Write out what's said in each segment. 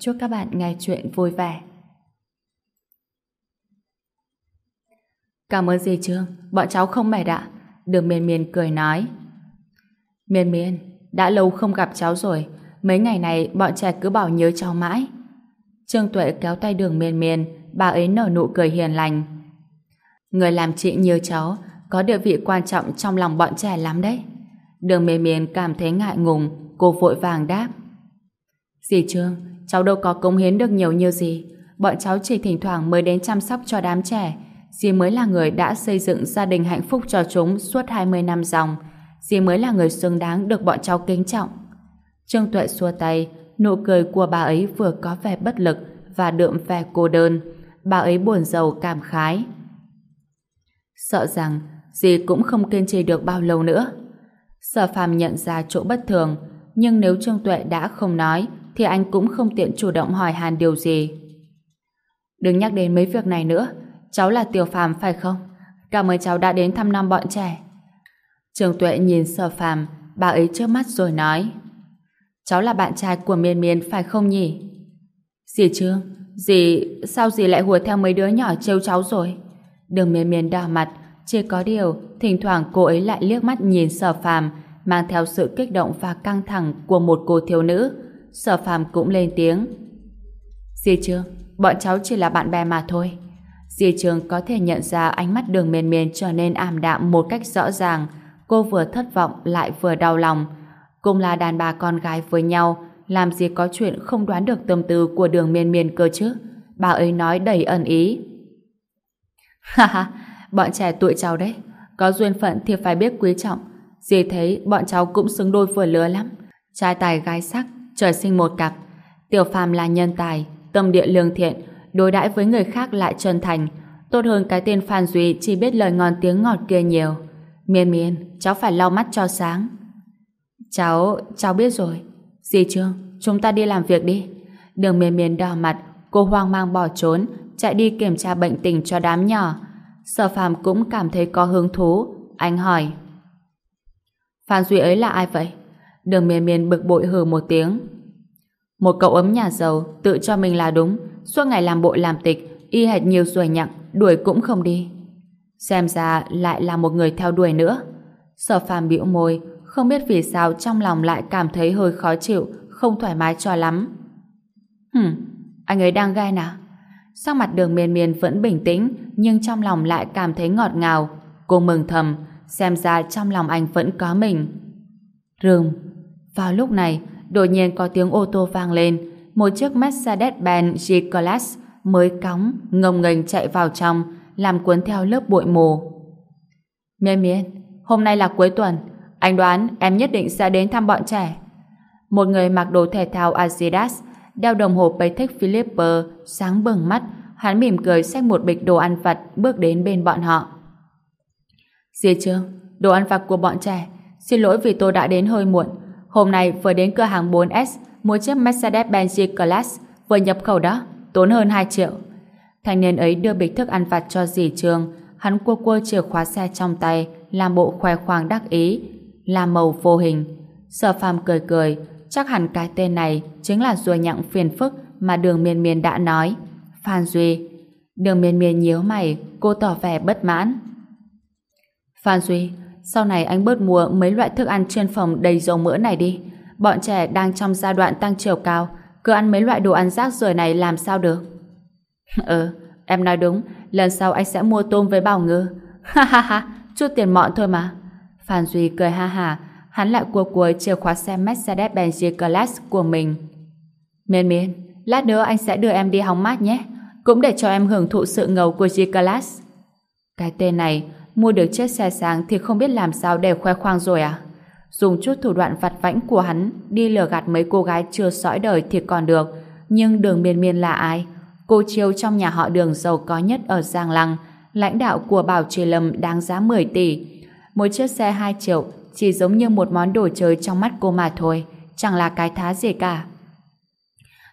Chúc các bạn nghe chuyện vui vẻ. Cảm ơn dì Trương, bọn cháu không mệt ạ. Đường miền miền cười nói. Miền miền, đã lâu không gặp cháu rồi. Mấy ngày này bọn trẻ cứ bảo nhớ cháu mãi. Trương Tuệ kéo tay đường miền miền, bà ấy nở nụ cười hiền lành. Người làm chị nhớ cháu, có địa vị quan trọng trong lòng bọn trẻ lắm đấy. Đường miền miền cảm thấy ngại ngùng, cô vội vàng đáp. Dì Trương, cháu đâu có cống hiến được nhiều như gì. Bọn cháu chỉ thỉnh thoảng mới đến chăm sóc cho đám trẻ. Dì mới là người đã xây dựng gia đình hạnh phúc cho chúng suốt 20 năm dòng. Dì mới là người xứng đáng được bọn cháu kính trọng. Trương Tuệ xua tay, nụ cười của bà ấy vừa có vẻ bất lực và đượm vẻ cô đơn. Bà ấy buồn giàu cảm khái. Sợ rằng dì cũng không kiên trì được bao lâu nữa. Sở phàm nhận ra chỗ bất thường, nhưng nếu Trương Tuệ đã không nói, thì anh cũng không tiện chủ động hỏi Hàn điều gì. Đừng nhắc đến mấy việc này nữa, cháu là Tiểu Phàm phải không? Cảm ơn cháu đã đến thăm năm bọn trẻ. trường Tuệ nhìn Sở Phàm, bà ấy trước mắt rồi nói: "Cháu là bạn trai của Miên Miên phải không nhỉ?" "Dì Trương, dì sao dì lại hùa theo mấy đứa nhỏ trêu cháu rồi?" Đường Miên Miên đỏ mặt, chỉ có điều thỉnh thoảng cô ấy lại liếc mắt nhìn Sở Phàm, mang theo sự kích động và căng thẳng của một cô thiếu nữ sở phàm cũng lên tiếng. Dì Trương, bọn cháu chỉ là bạn bè mà thôi. Dì Trương có thể nhận ra ánh mắt đường miền miền trở nên ảm đạm một cách rõ ràng. Cô vừa thất vọng lại vừa đau lòng. Cùng là đàn bà con gái với nhau, làm gì có chuyện không đoán được tâm tư của đường miền miền cơ chứ. Bà ấy nói đầy ẩn ý. Ha ha, bọn trẻ tuổi cháu đấy. Có duyên phận thì phải biết quý trọng. Dì thấy bọn cháu cũng xứng đôi vừa lứa lắm. Trai tài gái sắc, trời sinh một cặp. Tiểu Phàm là nhân tài, tâm địa lương thiện, đối đãi với người khác lại chân thành, tốt hơn cái tên Phan Duy chỉ biết lời ngon tiếng ngọt kia nhiều. Miên miên, cháu phải lau mắt cho sáng. Cháu, cháu biết rồi. Dì Trương, chúng ta đi làm việc đi. Đường miên miên đỏ mặt, cô hoang mang bỏ trốn, chạy đi kiểm tra bệnh tình cho đám nhỏ. Sở phàm cũng cảm thấy có hứng thú. Anh hỏi. Phan Duy ấy là ai vậy? Đường miên miên bực bội hừ một tiếng. Một cậu ấm nhà giàu tự cho mình là đúng, suốt ngày làm bộ làm tịch, y hệt nhiều ruồi nhặng, đuổi cũng không đi. Xem ra lại là một người theo đuổi nữa. Sở phàm bĩu môi, không biết vì sao trong lòng lại cảm thấy hơi khó chịu, không thoải mái cho lắm. Hừm, anh ấy đang gai à? Sắc mặt đường miên miên vẫn bình tĩnh, nhưng trong lòng lại cảm thấy ngọt ngào. Cô mừng thầm, xem ra trong lòng anh vẫn có mình. Rừng, vào lúc này, đột nhiên có tiếng ô tô vang lên. Một chiếc Mercedes-Benz G-Class mới cóng, ngông nghênh chạy vào trong, làm cuốn theo lớp bụi mù. Miên miên, hôm nay là cuối tuần. Anh đoán em nhất định sẽ đến thăm bọn trẻ. Một người mặc đồ thể thao Adidas, đeo đồng hồ Patek Philippe, sáng bừng mắt, hắn mỉm cười xách một bịch đồ ăn vặt bước đến bên bọn họ. Dì Trương, đồ ăn vặt của bọn trẻ, xin lỗi vì tôi đã đến hơi muộn. Hôm nay vừa đến cửa hàng 4S mua chiếc Mercedes-Benz G-Class vừa nhập khẩu đó, tốn hơn 2 triệu. Thanh niên ấy đưa bịch thức ăn vặt cho dì Trương, hắn cua cua chìa khóa xe trong tay, làm bộ khoe khoang đắc ý, làm màu vô hình. Sở phàm cười cười, chắc hẳn cái tên này chính là ruồi nhặng phiền phức mà đường miên miên đã nói. Phan Duy. Đường miên miên nhíu mày, cô tỏ vẻ bất mãn. Phan Duy, sau này anh bớt mua mấy loại thức ăn chuyên phòng đầy dầu mỡ này đi. Bọn trẻ đang trong giai đoạn tăng chiều cao, cứ ăn mấy loại đồ ăn rác rưởi này làm sao được? Ừ, em nói đúng, lần sau anh sẽ mua tôm với bào ngư. Ha ha ha, chút tiền mọn thôi mà. Phan Duy cười ha ha, hắn lại cua cuối chìa khóa xe Mercedes-Benz G-Class của mình. Miên miên, lát nữa anh sẽ đưa em đi hóng mát nhé, cũng để cho em hưởng thụ sự ngầu của G-Class. Cái tên này, mua được chiếc xe sáng thì không biết làm sao để khoe khoang rồi à? Dùng chút thủ đoạn vặt vãnh của hắn đi lừa gạt mấy cô gái chưa sõi đời thì còn được. Nhưng đường miên miên là ai? Cô chiêu trong nhà họ đường giàu có nhất ở Giang Lăng, lãnh đạo của Bảo Trì Lâm đáng giá 10 tỷ. Một chiếc xe 2 triệu chỉ giống như một món đồ chơi trong mắt cô mà thôi, chẳng là cái thá gì cả.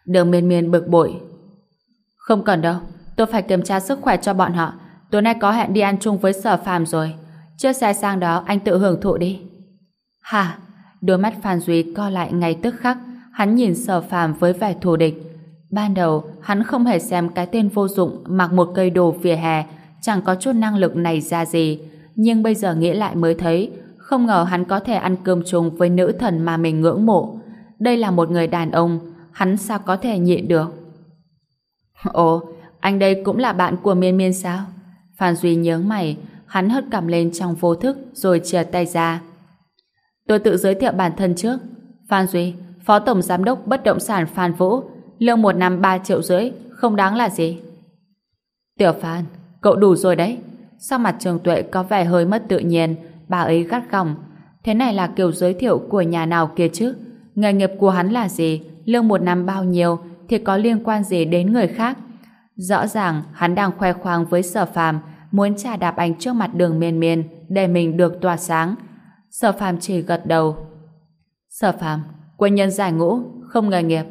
Đường miên miên bực bội. Không cần đâu, tôi phải kiểm tra sức khỏe cho bọn họ. Tối nay có hẹn đi ăn chung với sở phàm rồi. Chiếc xe sang đó anh tự hưởng thụ đi. Hả? Đôi mắt Phan Duy co lại ngay tức khắc, hắn nhìn sở phàm với vẻ thù địch. Ban đầu, hắn không hề xem cái tên vô dụng mặc một cây đồ vỉa hè, chẳng có chút năng lực này ra gì. Nhưng bây giờ nghĩ lại mới thấy, không ngờ hắn có thể ăn cơm chung với nữ thần mà mình ngưỡng mộ. Đây là một người đàn ông, hắn sao có thể nhịn được? Ồ, anh đây cũng là bạn của Miên Miên sao? Phan Duy nhớ mày, hắn hất cằm lên trong vô thức rồi chia tay ra. Tôi tự giới thiệu bản thân trước. Phan Duy, Phó Tổng Giám đốc Bất Động sản Phan Vũ, lương một năm 3 triệu rưỡi, không đáng là gì. Tiểu Phan, cậu đủ rồi đấy. Sau mặt Trường Tuệ có vẻ hơi mất tự nhiên, bà ấy gắt gỏng. Thế này là kiểu giới thiệu của nhà nào kia chứ? Nghề nghiệp của hắn là gì? Lương một năm bao nhiêu? Thì có liên quan gì đến người khác? Rõ ràng hắn đang khoe khoang với sở phàm muốn trả đạp anh trước mặt đường miên miên để mình được tỏa sáng. Sở phàm chỉ gật đầu. Sở phàm, quân nhân giải ngũ, không nghề nghiệp.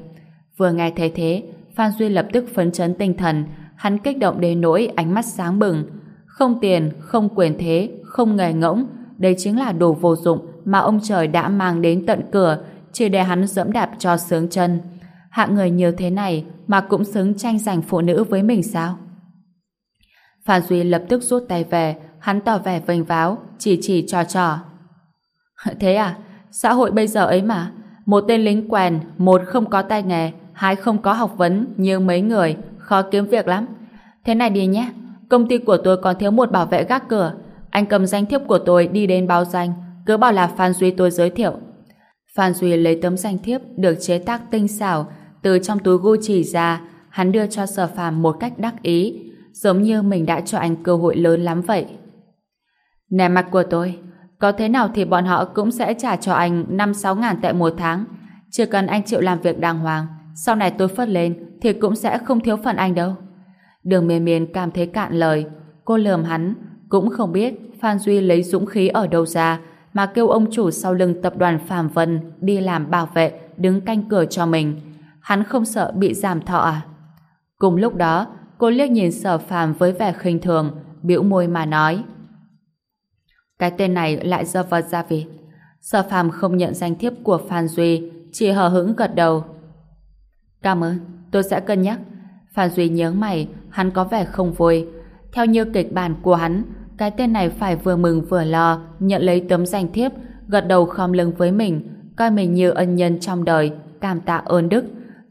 Vừa nghe thấy thế, Phan Duy lập tức phấn chấn tinh thần, hắn kích động đến nỗi ánh mắt sáng bừng. Không tiền, không quyền thế, không nghề ngỗng, đây chính là đồ vô dụng mà ông trời đã mang đến tận cửa, chỉ để hắn dẫm đạp cho sướng chân. Hạng người nhiều thế này mà cũng xứng tranh giành phụ nữ với mình sao? Phan Duy lập tức rút tay về, hắn tỏ vẻ vênh váo, chỉ chỉ trò trò. Thế à? Xã hội bây giờ ấy mà, một tên lính quèn, một không có tay nghề, hai không có học vấn như mấy người, khó kiếm việc lắm. Thế này đi nhé, công ty của tôi còn thiếu một bảo vệ gác cửa. Anh cầm danh thiếp của tôi đi đến báo danh, cứ bảo là Phan Duy tôi giới thiệu. Phan Duy lấy tấm danh thiếp được chế tác tinh xảo từ trong túi Gucci ra, hắn đưa cho Sở Phàm một cách đắc ý, giống như mình đã cho anh cơ hội lớn lắm vậy. Nè mặt của tôi, có thế nào thì bọn họ cũng sẽ trả cho anh 5-6 ngàn tệ một tháng. Chỉ cần anh chịu làm việc đàng hoàng, sau này tôi phất lên thì cũng sẽ không thiếu phần anh đâu. Đường miền miền cảm thấy cạn lời, cô lườm hắn, cũng không biết Phan Duy lấy dũng khí ở đâu ra mà kêu ông chủ sau lưng tập đoàn Phạm Vân đi làm bảo vệ, đứng canh cửa cho mình. Hắn không sợ bị giảm thọ à? Cùng lúc đó, cô liếc nhìn sở phàm với vẻ khinh thường, bĩu môi mà nói. Cái tên này lại do vật ra vì. Sở phàm không nhận danh thiếp của Phan Duy, chỉ hờ hững gật đầu. Cảm ơn, tôi sẽ cân nhắc. Phan Duy nhớ mày, hắn có vẻ không vui. Theo như kịch bản của hắn, cái tên này phải vừa mừng vừa lo, nhận lấy tấm danh thiếp, gật đầu khom lưng với mình, coi mình như ân nhân trong đời, cảm tạ ơn đức.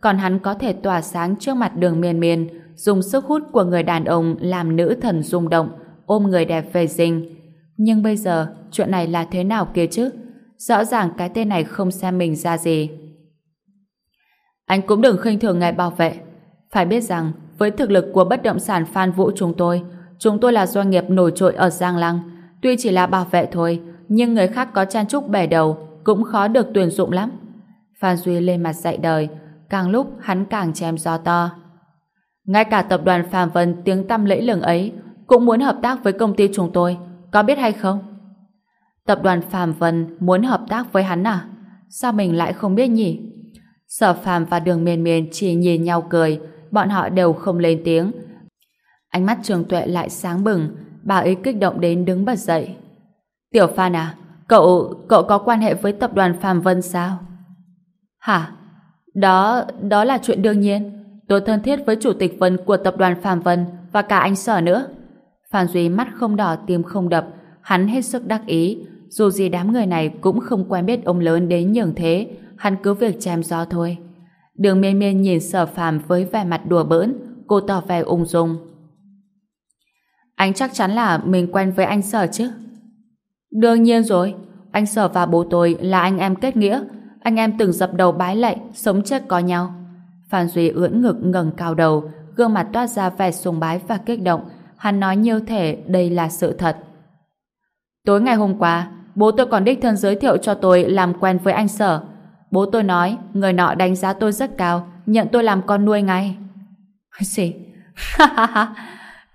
Còn hắn có thể tỏa sáng trước mặt đường miên miên, dùng sức hút của người đàn ông làm nữ thần rung động, ôm người đẹp về dinh. Nhưng bây giờ, chuyện này là thế nào kia chứ? Rõ ràng cái tên này không xem mình ra gì. Anh cũng đừng khinh thường ngài bảo vệ. Phải biết rằng, với thực lực của bất động sản Phan Vũ chúng tôi, chúng tôi là doanh nghiệp nổi trội ở Giang Lăng. Tuy chỉ là bảo vệ thôi, nhưng người khác có chan trúc bẻ đầu cũng khó được tuyển dụng lắm. Phan Duy lên mặt dạy đời, càng lúc hắn càng chém gió to. Ngay cả tập đoàn Phạm Vân tiếng tăm lẫy lừng ấy cũng muốn hợp tác với công ty chúng tôi, có biết hay không? Tập đoàn Phạm Vân muốn hợp tác với hắn à? Sao mình lại không biết nhỉ? Sở Phạm và Đường Miền Miền chỉ nhìn nhau cười, bọn họ đều không lên tiếng. Ánh mắt Trường Tuệ lại sáng bừng, bà ấy kích động đến đứng bật dậy. Tiểu Phan à, cậu, cậu có quan hệ với tập đoàn Phạm Vân sao? Hả? Đó, đó là chuyện đương nhiên. Tôi thân thiết với chủ tịch Vân của tập đoàn Phạm Vân và cả anh Sở nữa. Phan Duy mắt không đỏ tim không đập, hắn hết sức đắc ý. Dù gì đám người này cũng không quen biết ông lớn đến nhường thế, hắn cứ việc chém gió thôi. Đường miên miên nhìn sở phàm với vẻ mặt đùa bỡn, cô tỏ vẻ ung dung. Anh chắc chắn là mình quen với anh sở chứ? Đương nhiên rồi, anh sở và bố tôi là anh em kết nghĩa, anh em từng dập đầu bái lạy, sống chết có nhau. Phan Duy ưỡn ngực ngẩng cao đầu, gương mặt toát ra vẻ sùng bái và kích động. Hắn nói nhiều thể đây là sự thật. Tối ngày hôm qua, bố tôi còn đích thân giới thiệu cho tôi làm quen với anh Sở. Bố tôi nói người nọ đánh giá tôi rất cao, nhận tôi làm con nuôi ngay. Gì? Ha ha ha!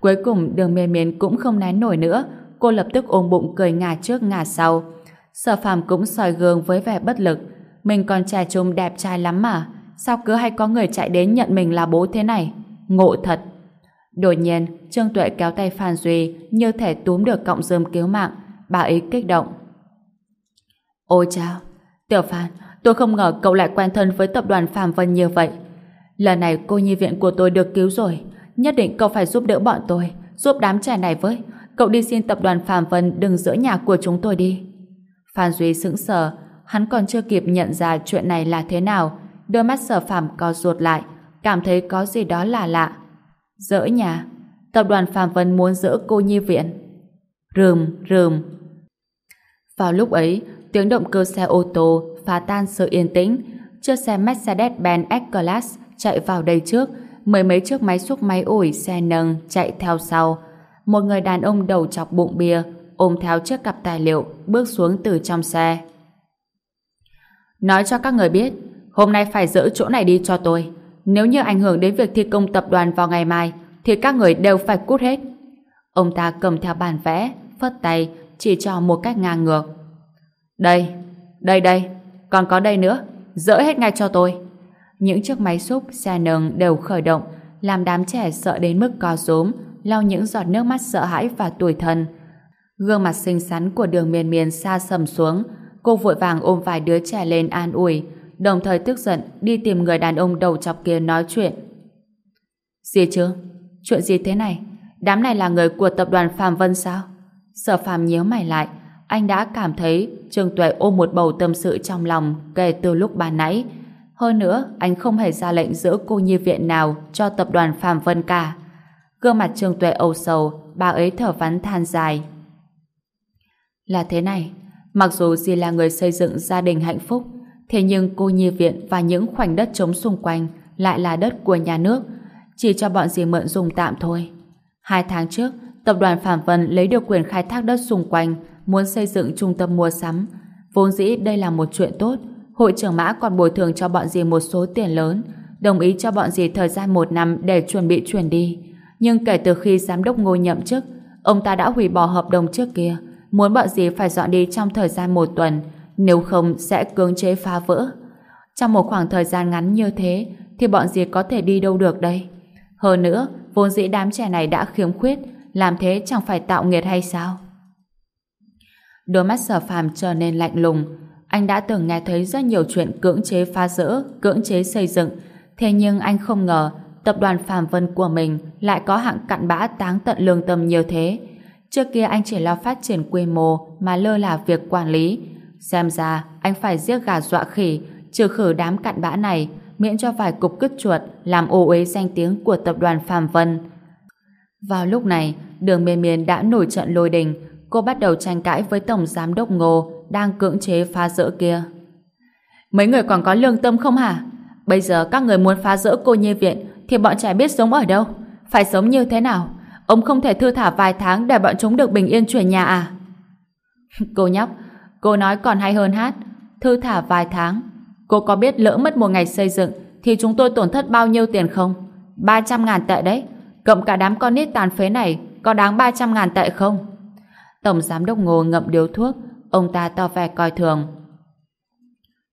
Cuối cùng đường mềm miến cũng không nén nổi nữa, cô lập tức ôm bụng cười ngả trước ngả sau. Sở phàm cũng soi gương với vẻ bất lực. Mình còn trẻ trung đẹp trai lắm mà. Sao cứ hay có người chạy đến nhận mình là bố thế này? Ngộ thật! Đột nhiên, Trương Tuệ kéo tay Phan Duy như thể túm được cọng rơm cứu mạng. Bà ấy kích động. Ôi chao! Tiểu Phan, tôi không ngờ cậu lại quen thân với tập đoàn Phạm Vân như vậy. Lần này cô nhi viện của tôi được cứu rồi. Nhất định cậu phải giúp đỡ bọn tôi, giúp đám trẻ này với. Cậu đi xin tập đoàn Phạm Vân đừng giữa nhà của chúng tôi đi. Phan Duy sững sờ, hắn còn chưa kịp nhận ra chuyện này là thế nào. Đôi mắt sở phàm co ruột lại, cảm thấy có gì đó là lạ. Dỡ nhà, tập đoàn Phạm Vân muốn dỡ cô nhi viện. Rườm, rườm. Vào lúc ấy, tiếng động cơ xe ô tô phá tan sự yên tĩnh. Chiếc xe Mercedes-Benz S-Class chạy vào đây trước, mười mấy chiếc máy xúc máy ủi xe nâng chạy theo sau. Một người đàn ông đầu chọc bụng bia ôm theo chiếc cặp tài liệu bước xuống từ trong xe. Nói cho các người biết, hôm nay phải giữ chỗ này đi cho tôi. Nếu như ảnh hưởng đến việc thi công tập đoàn vào ngày mai, thì các người đều phải cút hết. Ông ta cầm theo bản vẽ, phất tay, chỉ cho một cách ngang ngược. Đây, đây đây, còn có đây nữa, dỡ hết ngay cho tôi. Những chiếc máy xúc, xe nâng đều khởi động, làm đám trẻ sợ đến mức co rúm, lau những giọt nước mắt sợ hãi và tuổi thân. Gương mặt xinh xắn của đường miền miền xa sầm xuống, cô vội vàng ôm vài đứa trẻ lên an ủi, đồng thời tức giận đi tìm người đàn ông đầu chọc kia nói chuyện. Gì chứ? Chuyện gì thế này? Đám này là người của tập đoàn Phạm Vân sao? Sở Phạm nhíu mày lại, anh đã cảm thấy Trương Tuệ ôm một bầu tâm sự trong lòng kể từ lúc ban nãy. Hơn nữa, anh không hề ra lệnh giữ cô nhi viện nào cho tập đoàn Phạm Vân cả. Gương mặt Trương Tuệ âu sầu, bà ấy thở vắn than dài. Là thế này, mặc dù dì là người xây dựng gia đình hạnh phúc, thế nhưng cô nhi viện và những khoảnh đất trống xung quanh lại là đất của nhà nước, chỉ cho bọn dì mượn dùng tạm thôi. Hai tháng trước, tập đoàn Phạm Vân lấy được quyền khai thác đất xung quanh, muốn xây dựng trung tâm mua sắm. Vốn dĩ đây là một chuyện tốt, hội trưởng mã còn bồi thường cho bọn dì một số tiền lớn, đồng ý cho bọn dì thời gian một năm để chuẩn bị chuyển đi. Nhưng kể từ khi giám đốc ngô nhậm chức, ông ta đã hủy bỏ hợp đồng trước kia, muốn bọn dì phải dọn đi trong thời gian một tuần, nếu không sẽ cưỡng chế phá vỡ. Trong một khoảng thời gian ngắn như thế, thì bọn dì có thể đi đâu được đây? Hơn nữa, vốn dĩ đám trẻ này đã khiếm khuyết, làm thế chẳng phải tạo nghiệt hay sao? Đôi mắt sở phàm trở nên lạnh lùng. Anh đã từng nghe thấy rất nhiều chuyện cưỡng chế phá rỡ, cưỡng chế xây dựng. Thế nhưng anh không ngờ tập đoàn Phạm Vân của mình lại có hạng cặn bã táng tận lương tâm như thế. Trước kia anh chỉ lo phát triển quy mô mà lơ là việc quản lý. Xem ra anh phải giết gà dọa khỉ, trừ khử đám cặn bã này, miễn cho vài cục cứt chuột làm ô uế danh tiếng của tập đoàn Phạm Vân. Vào lúc này, đường miền miên đã nổi trận lôi đình, cô bắt đầu tranh cãi với Tổng Giám đốc Ngô đang cưỡng chế phá rỡ kia. Mấy người còn có lương tâm không hả? Bây giờ các người muốn phá rỡ cô nhi viện thì bọn trẻ biết sống ở đâu? Phải sống như thế nào? Ông không thể thư thả vài tháng để bọn chúng được bình yên chuyển nhà à? cô nhóc, cô nói còn hay hơn hát. Thư thả vài tháng. Cô có biết lỡ mất một ngày xây dựng thì chúng tôi tổn thất bao nhiêu tiền không? 300 ngàn tệ đấy. Cộng cả đám con nít tàn phế này có đáng 300 ngàn tệ không? Tổng giám đốc Ngô ngậm điếu thuốc, ông ta to vẻ coi thường.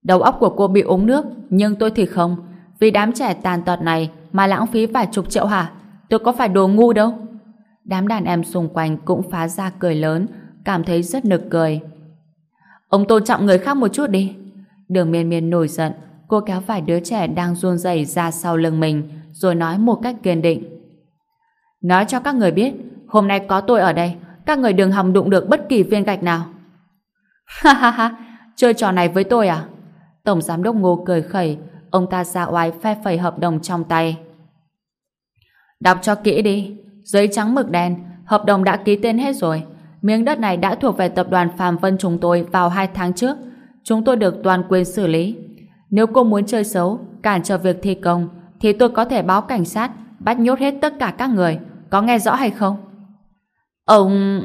Đầu óc của cô bị uống nước, nhưng tôi thì không. Vì đám trẻ tàn tật này mà lãng phí vài chục triệu hả? Tôi có phải đồ ngu đâu. Đám đàn em xung quanh cũng phá ra cười lớn, cảm thấy rất nực cười. Ông tôn trọng người khác một chút đi. Đường miên miên nổi giận, cô kéo vài đứa trẻ đang run rẩy ra sau lưng mình, rồi nói một cách kiên định. Nói cho các người biết, hôm nay có tôi ở đây, các người đừng hòng đụng được bất kỳ viên gạch nào. Ha ha ha, chơi trò này với tôi à? Tổng giám đốc Ngô cười khẩy, ông ta ra oai phe phẩy hợp đồng trong tay. Đọc cho kỹ đi, giấy trắng mực đen, hợp đồng đã ký tên hết rồi. Miếng đất này đã thuộc về tập đoàn Phạm Vân chúng tôi vào hai tháng trước. Chúng tôi được toàn quyền xử lý. Nếu cô muốn chơi xấu, cản trở việc thi công, thì tôi có thể báo cảnh sát, bắt nhốt hết tất cả các người. Có nghe rõ hay không? Ông...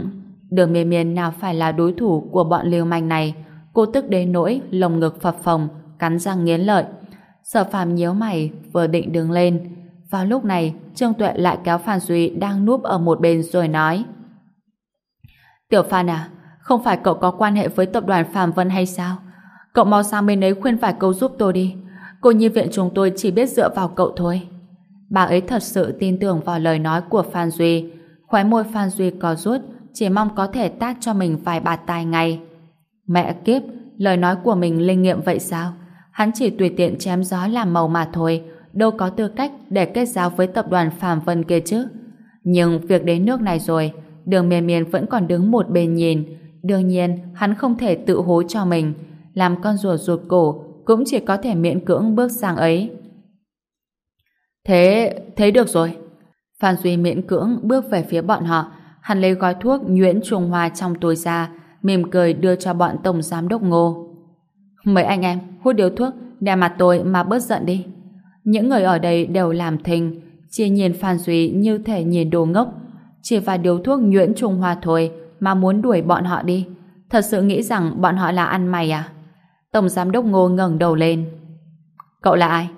Đường miền miền nào phải là đối thủ của bọn liều manh này, cô tức đến nỗi lồng ngực phập phồng, cắn răng nghiến lợi. Sở phàm nhíu mày, vừa định đứng lên. Vào lúc này, Trương Tuệ lại kéo Phan Duy đang núp ở một bên rồi nói. Tiểu Phan à, không phải cậu có quan hệ với tập đoàn Phạm Vân hay sao? Cậu mau sang bên ấy khuyên vài câu giúp tôi đi. Cô nhi viện chúng tôi chỉ biết dựa vào cậu thôi. Bà ấy thật sự tin tưởng vào lời nói của Phan Duy. Khóe môi Phan Duy có rút, chỉ mong có thể tác cho mình vài bạt tai ngay. Mẹ kiếp, lời nói của mình linh nghiệm vậy sao? Hắn chỉ tùy tiện chém gió làm màu mà thôi, đâu có tư cách để kết giao với tập đoàn Phạm Vân kia chứ. Nhưng việc đến nước này rồi, đường miền miền vẫn còn đứng một bên nhìn. Đương nhiên, hắn không thể tự hối cho mình. Làm con rùa ruột cổ, cũng chỉ có thể miễn cưỡng bước sang ấy. Thế, thế được rồi. Phan Duy miễn cưỡng bước về phía bọn họ. Hắn lấy gói thuốc nhuyễn trùng hoa trong túi ra, mỉm cười đưa cho bọn tổng giám đốc ngô. Mấy anh em, hút điếu thuốc, để mặt tôi mà bớt giận đi. Những người ở đây đều làm thinh, chỉ nhìn Phan Duy như thể nhìn đồ ngốc. Chỉ vài điếu thuốc nhuyễn trùng hoa thôi mà muốn đuổi bọn họ đi. Thật sự nghĩ rằng bọn họ là ăn mày à? Tổng giám đốc Ngô ngẩng đầu lên. Cậu là ai?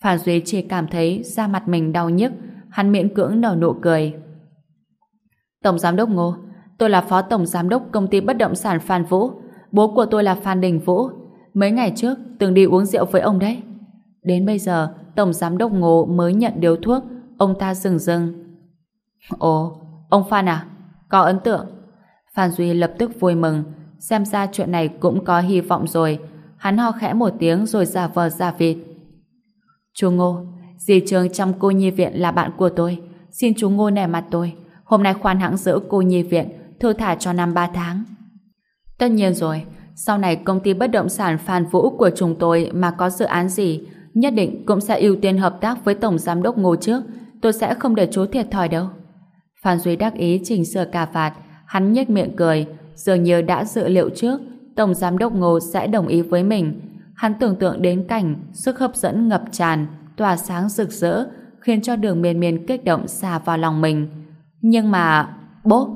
Phan Duy chỉ cảm thấy da mặt mình đau nhức, hắn miễn cưỡng nở nụ cười. Tổng giám đốc Ngô, tôi là phó tổng giám đốc công ty bất động sản Phan Vũ. Bố của tôi là Phan Đình Vũ. Mấy ngày trước, từng đi uống rượu với ông đấy. Đến bây giờ, tổng giám đốc Ngô mới nhận điếu thuốc, ông ta dừng dừng. Ồ, ông Phan à? Có ấn tượng. Phan Duy lập tức vui mừng, xem ra chuyện này cũng có hy vọng rồi. Hắn ho khẽ một tiếng rồi giả vờ giả vịt. Chú Ngô, dì trường trong cô nhi viện là bạn của tôi. Xin chú Ngô nể mặt tôi. Hôm nay khoan hãng giữ cô nhi viện, thư thả cho năm ba tháng. Tất nhiên rồi, sau này công ty bất động sản Phan Vũ của chúng tôi mà có dự án gì, nhất định cũng sẽ ưu tiên hợp tác với Tổng Giám đốc Ngô trước. Tôi sẽ không để chú thiệt thòi đâu. Phan Duy đắc ý chỉnh sửa cà vạt, hắn nhếch miệng cười, dường như đã dự liệu trước Tổng Giám đốc Ngô sẽ đồng ý với mình. Hắn tưởng tượng đến cảnh sức hấp dẫn ngập tràn, tỏa sáng rực rỡ, khiến cho đường miền miền kích động xà vào lòng mình. Nhưng mà... Bốp!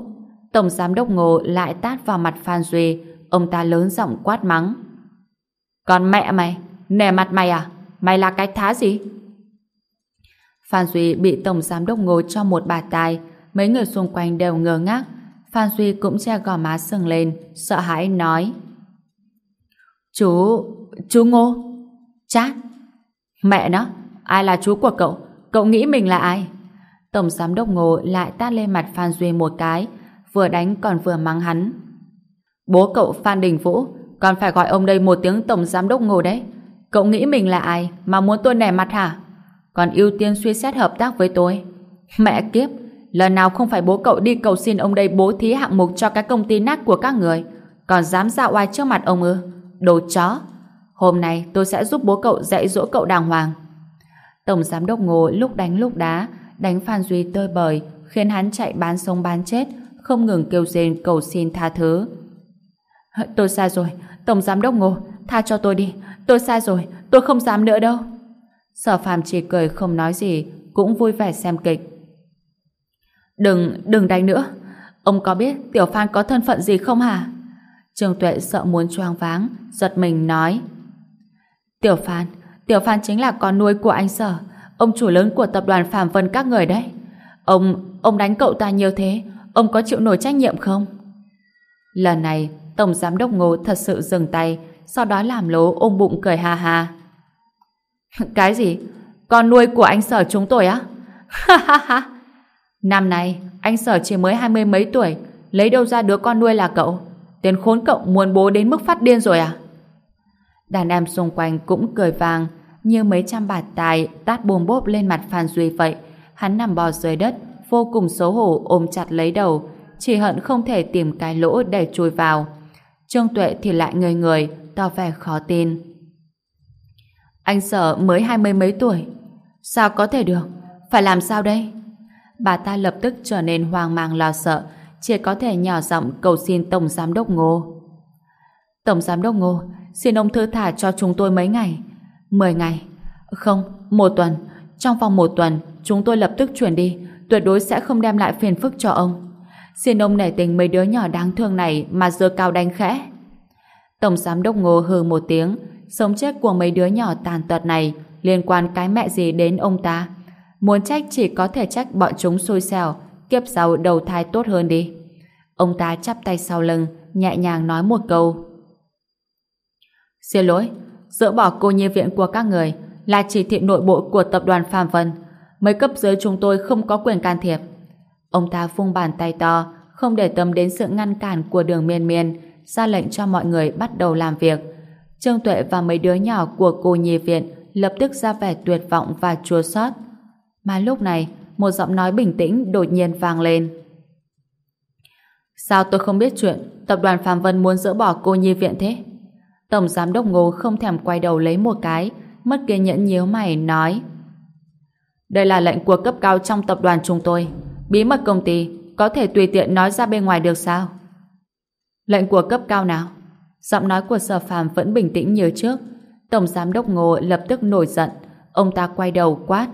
Tổng Giám đốc Ngô lại tát vào mặt Phan Duy, ông ta lớn giọng quát mắng. Còn mẹ mày, nể mặt mày à? Mày là cái thá gì? Phan Duy bị Tổng Giám đốc Ngô cho một bà tai, mấy người xung quanh đều ngơ ngác. Phan Duy cũng che gò má sừng lên, sợ hãi nói. Chú... chú Ngô? Chát? Mẹ nó, ai là chú của cậu? Cậu nghĩ mình là ai? Tổng giám đốc Ngô lại tát lên mặt Phan Duy một cái, vừa đánh còn vừa mắng hắn. Bố cậu Phan Đình Vũ, còn phải gọi ông đây một tiếng tổng giám đốc Ngô đấy. Cậu nghĩ mình là ai mà muốn tôi nẻ mặt hả? Còn ưu tiên suy xét hợp tác với tôi. Mẹ kiếp, lần nào không phải bố cậu đi cầu xin ông đây bố thí hạng mục cho cái công ty nát của các người, còn dám dạo oai trước mặt ông ư? Đồ chó! Hôm nay tôi sẽ giúp bố cậu dạy dỗ cậu đàng hoàng. Tổng giám đốc Ngô lúc đánh lúc đá, đánh Phan Duy tơi bời, khiến hắn chạy bán sống bán chết, không ngừng kêu rên cầu xin tha thứ. Tôi sai rồi, Tổng Giám đốc Ngô, tha cho tôi đi, tôi sai rồi, tôi không dám nữa đâu. Sở phàm chỉ cười không nói gì, cũng vui vẻ xem kịch. Đừng, đừng đánh nữa. Ông có biết Tiểu Phan có thân phận gì không hả? Trương Tuệ sợ muốn choáng váng, giật mình nói. Tiểu Phan, Tiểu Phan chính là con nuôi của anh Sở, ông chủ lớn của tập đoàn Phạm Vân các người đấy. Ông, ông đánh cậu ta nhiều thế, ông có chịu nổi trách nhiệm không? Lần này, Tổng Giám đốc Ngô thật sự dừng tay, sau đó làm lố ôm bụng cười ha ha. Cái gì? Con nuôi của anh Sở chúng tôi á? Ha ha ha! Năm nay, anh Sở chỉ mới hai mươi mấy tuổi, lấy đâu ra đứa con nuôi là cậu? Tên khốn cậu muốn bố đến mức phát điên rồi à? Đàn em xung quanh cũng cười vàng, như mấy trăm bạt tài tát bùm bốp lên mặt Phan Duy vậy. Hắn nằm bò dưới đất, vô cùng xấu hổ ôm chặt lấy đầu, chỉ hận không thể tìm cái lỗ để chui vào. Trương Tuệ thì lại người người, tỏ vẻ khó tin. Anh sợ mới hai mươi mấy tuổi. Sao có thể được? Phải làm sao đây? Bà ta lập tức trở nên hoang mang lo sợ, chỉ có thể nhỏ giọng cầu xin Tổng Giám đốc Ngô. Tổng Giám đốc Ngô, xin ông thư thả cho chúng tôi mấy ngày. Mười ngày. Không, một tuần. Trong vòng một tuần, chúng tôi lập tức chuyển đi, tuyệt đối sẽ không đem lại phiền phức cho ông. Xin ông nể tình mấy đứa nhỏ đáng thương này mà dơ cao đánh khẽ. Tổng giám đốc Ngô hừ một tiếng, sống chết của mấy đứa nhỏ tàn tật này liên quan cái mẹ gì đến ông ta. Muốn trách chỉ có thể trách bọn chúng xui xẻo, kiếp sau đầu thai tốt hơn đi. Ông ta chắp tay sau lưng, nhẹ nhàng nói một câu. Xin lỗi, dỡ bỏ cô nhi viện của các người là chỉ thị nội bộ của tập đoàn Phạm Vân. Mấy cấp dưới chúng tôi không có quyền can thiệp. Ông ta vung bàn tay to, không để tâm đến sự ngăn cản của đường miên miên, ra lệnh cho mọi người bắt đầu làm việc. Trương Tuệ và mấy đứa nhỏ của cô nhi viện lập tức ra vẻ tuyệt vọng và chua xót. Mà lúc này, một giọng nói bình tĩnh đột nhiên vang lên. Sao tôi không biết chuyện tập đoàn Phạm Vân muốn dỡ bỏ cô nhi viện thế? Tổng giám đốc Ngô không thèm quay đầu lấy một cái, mất kiên nhẫn nhíu mày nói Đây là lệnh của cấp cao trong tập đoàn chúng tôi. Bí mật công ty có thể tùy tiện nói ra bên ngoài được sao? Lệnh của cấp cao nào? Giọng nói của sở phàm vẫn bình tĩnh như trước. Tổng giám đốc Ngô lập tức nổi giận. Ông ta quay đầu quát.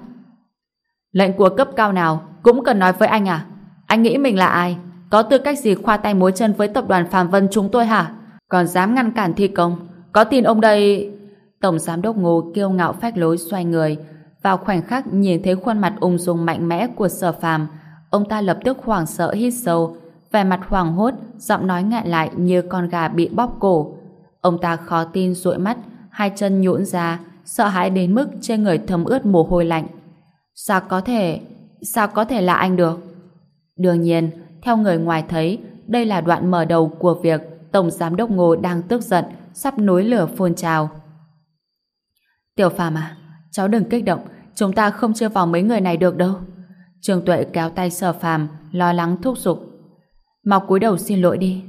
Lệnh của cấp cao nào cũng cần nói với anh à? Anh nghĩ mình là ai? Có tư cách gì khoa tay múa chân với tập đoàn Phạm Vân chúng tôi hả? Còn dám ngăn cản thi công? Có tin ông đây... Tổng giám đốc Ngô kiêu ngạo phách lối xoay người. Vào khoảnh khắc nhìn thấy khuôn mặt ung dung mạnh mẽ của sở phàm, ông ta lập tức hoảng sợ hít sâu, vẻ mặt hoảng hốt, giọng nói ngại lại như con gà bị bóp cổ. Ông ta khó tin dụi mắt, hai chân nhũn ra, sợ hãi đến mức trên người thấm ướt mồ hôi lạnh. Sao có thể... Sao có thể là anh được? Đương nhiên, theo người ngoài thấy, đây là đoạn mở đầu của việc Tổng Giám đốc Ngô đang tức giận, sắp nối lửa phun trào. Tiểu Phàm à, cháu đừng kích động, chúng ta không chơi vào mấy người này được đâu. Trường Tuệ kéo tay Sở Phàm, lo lắng thúc giục. Mau cúi đầu xin lỗi đi.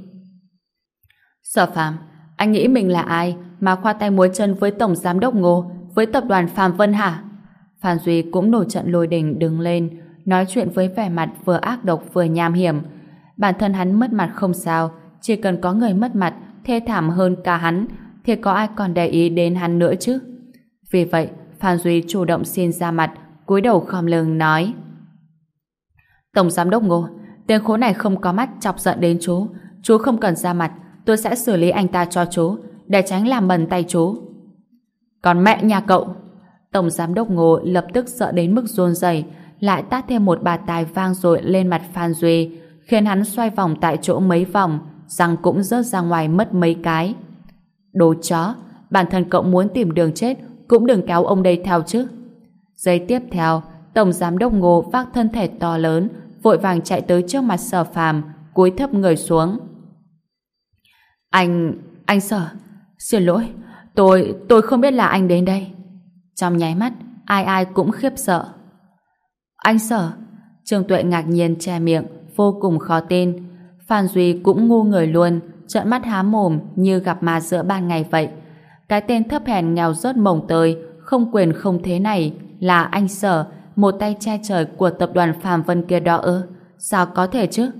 Sở Phàm, anh nghĩ mình là ai mà khoa tay múa chân với Tổng Giám đốc Ngô, với tập đoàn Phạm Vân hả? Phan Duy cũng nổi trận lôi đình đứng lên, nói chuyện với vẻ mặt vừa ác độc vừa nham hiểm. Bản thân hắn mất mặt không sao, chỉ cần có người mất mặt, thê thảm hơn cả hắn, thì có ai còn để ý đến hắn nữa chứ? Vì vậy, Phan Duy chủ động xin ra mặt, cúi đầu khom lưng nói. Tổng giám đốc Ngô, tên khốn này không có mắt chọc giận đến chú. Chú không cần ra mặt, tôi sẽ xử lý anh ta cho chú, để tránh làm bẩn tay chú. Còn mẹ nhà cậu, Tổng giám đốc Ngô lập tức sợ đến mức run rẩy, lại tát thêm một bà tài vang rồi lên mặt Phan Duy, khiến hắn xoay vòng tại chỗ mấy vòng, răng cũng rớt ra ngoài mất mấy cái. Đồ chó, bản thân cậu muốn tìm đường chết, cũng đừng kéo ông đây theo chứ. Giây tiếp theo, Tổng giám đốc Ngô vác thân thể to lớn, vội vàng chạy tới trước mặt sở phàm, cúi thấp người xuống. Anh, anh sở, xin lỗi, tôi, tôi không biết là anh đến đây. Trong nháy mắt, ai ai cũng khiếp sợ. Anh sở, Trương Tuệ ngạc nhiên che miệng, vô cùng khó tin. Phan Duy cũng ngu người luôn, trợn mắt há mồm như gặp ma giữa ban ngày vậy. Cái tên thấp hèn nghèo rớt mồng tơi, không quyền không thế này là anh sở, một tay che trời của tập đoàn Phạm Vân kia đó ư? Sao có thể chứ?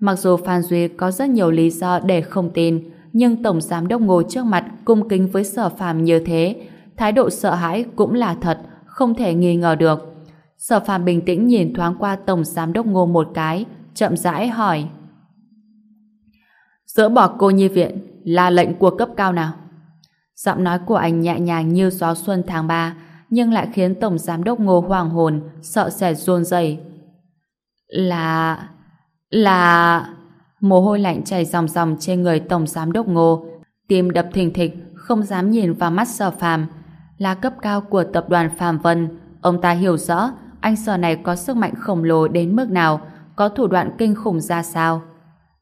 Mặc dù Phan Duy có rất nhiều lý do để không tin, nhưng Tổng Giám đốc ngồi trước mặt cung kính với sở phàm như thế, thái độ sợ hãi cũng là thật, không thể nghi ngờ được. Sở phàm bình tĩnh nhìn thoáng qua Tổng Giám đốc Ngô một cái, chậm rãi hỏi. Dỡ bỏ cô nhi viện là lệnh của cấp cao nào? Giọng nói của anh nhẹ nhàng như gió xuân tháng 3, nhưng lại khiến Tổng Giám đốc Ngô hoàng hồn, sợ sệt run rẩy. Là... là... Mồ hôi lạnh chảy ròng ròng trên người Tổng Giám đốc Ngô, tim đập thình thịch, không dám nhìn vào mắt sở phàm. Là cấp cao của tập đoàn Phạm Vân, ông ta hiểu rõ anh sở này có sức mạnh khổng lồ đến mức nào, có thủ đoạn kinh khủng ra sao.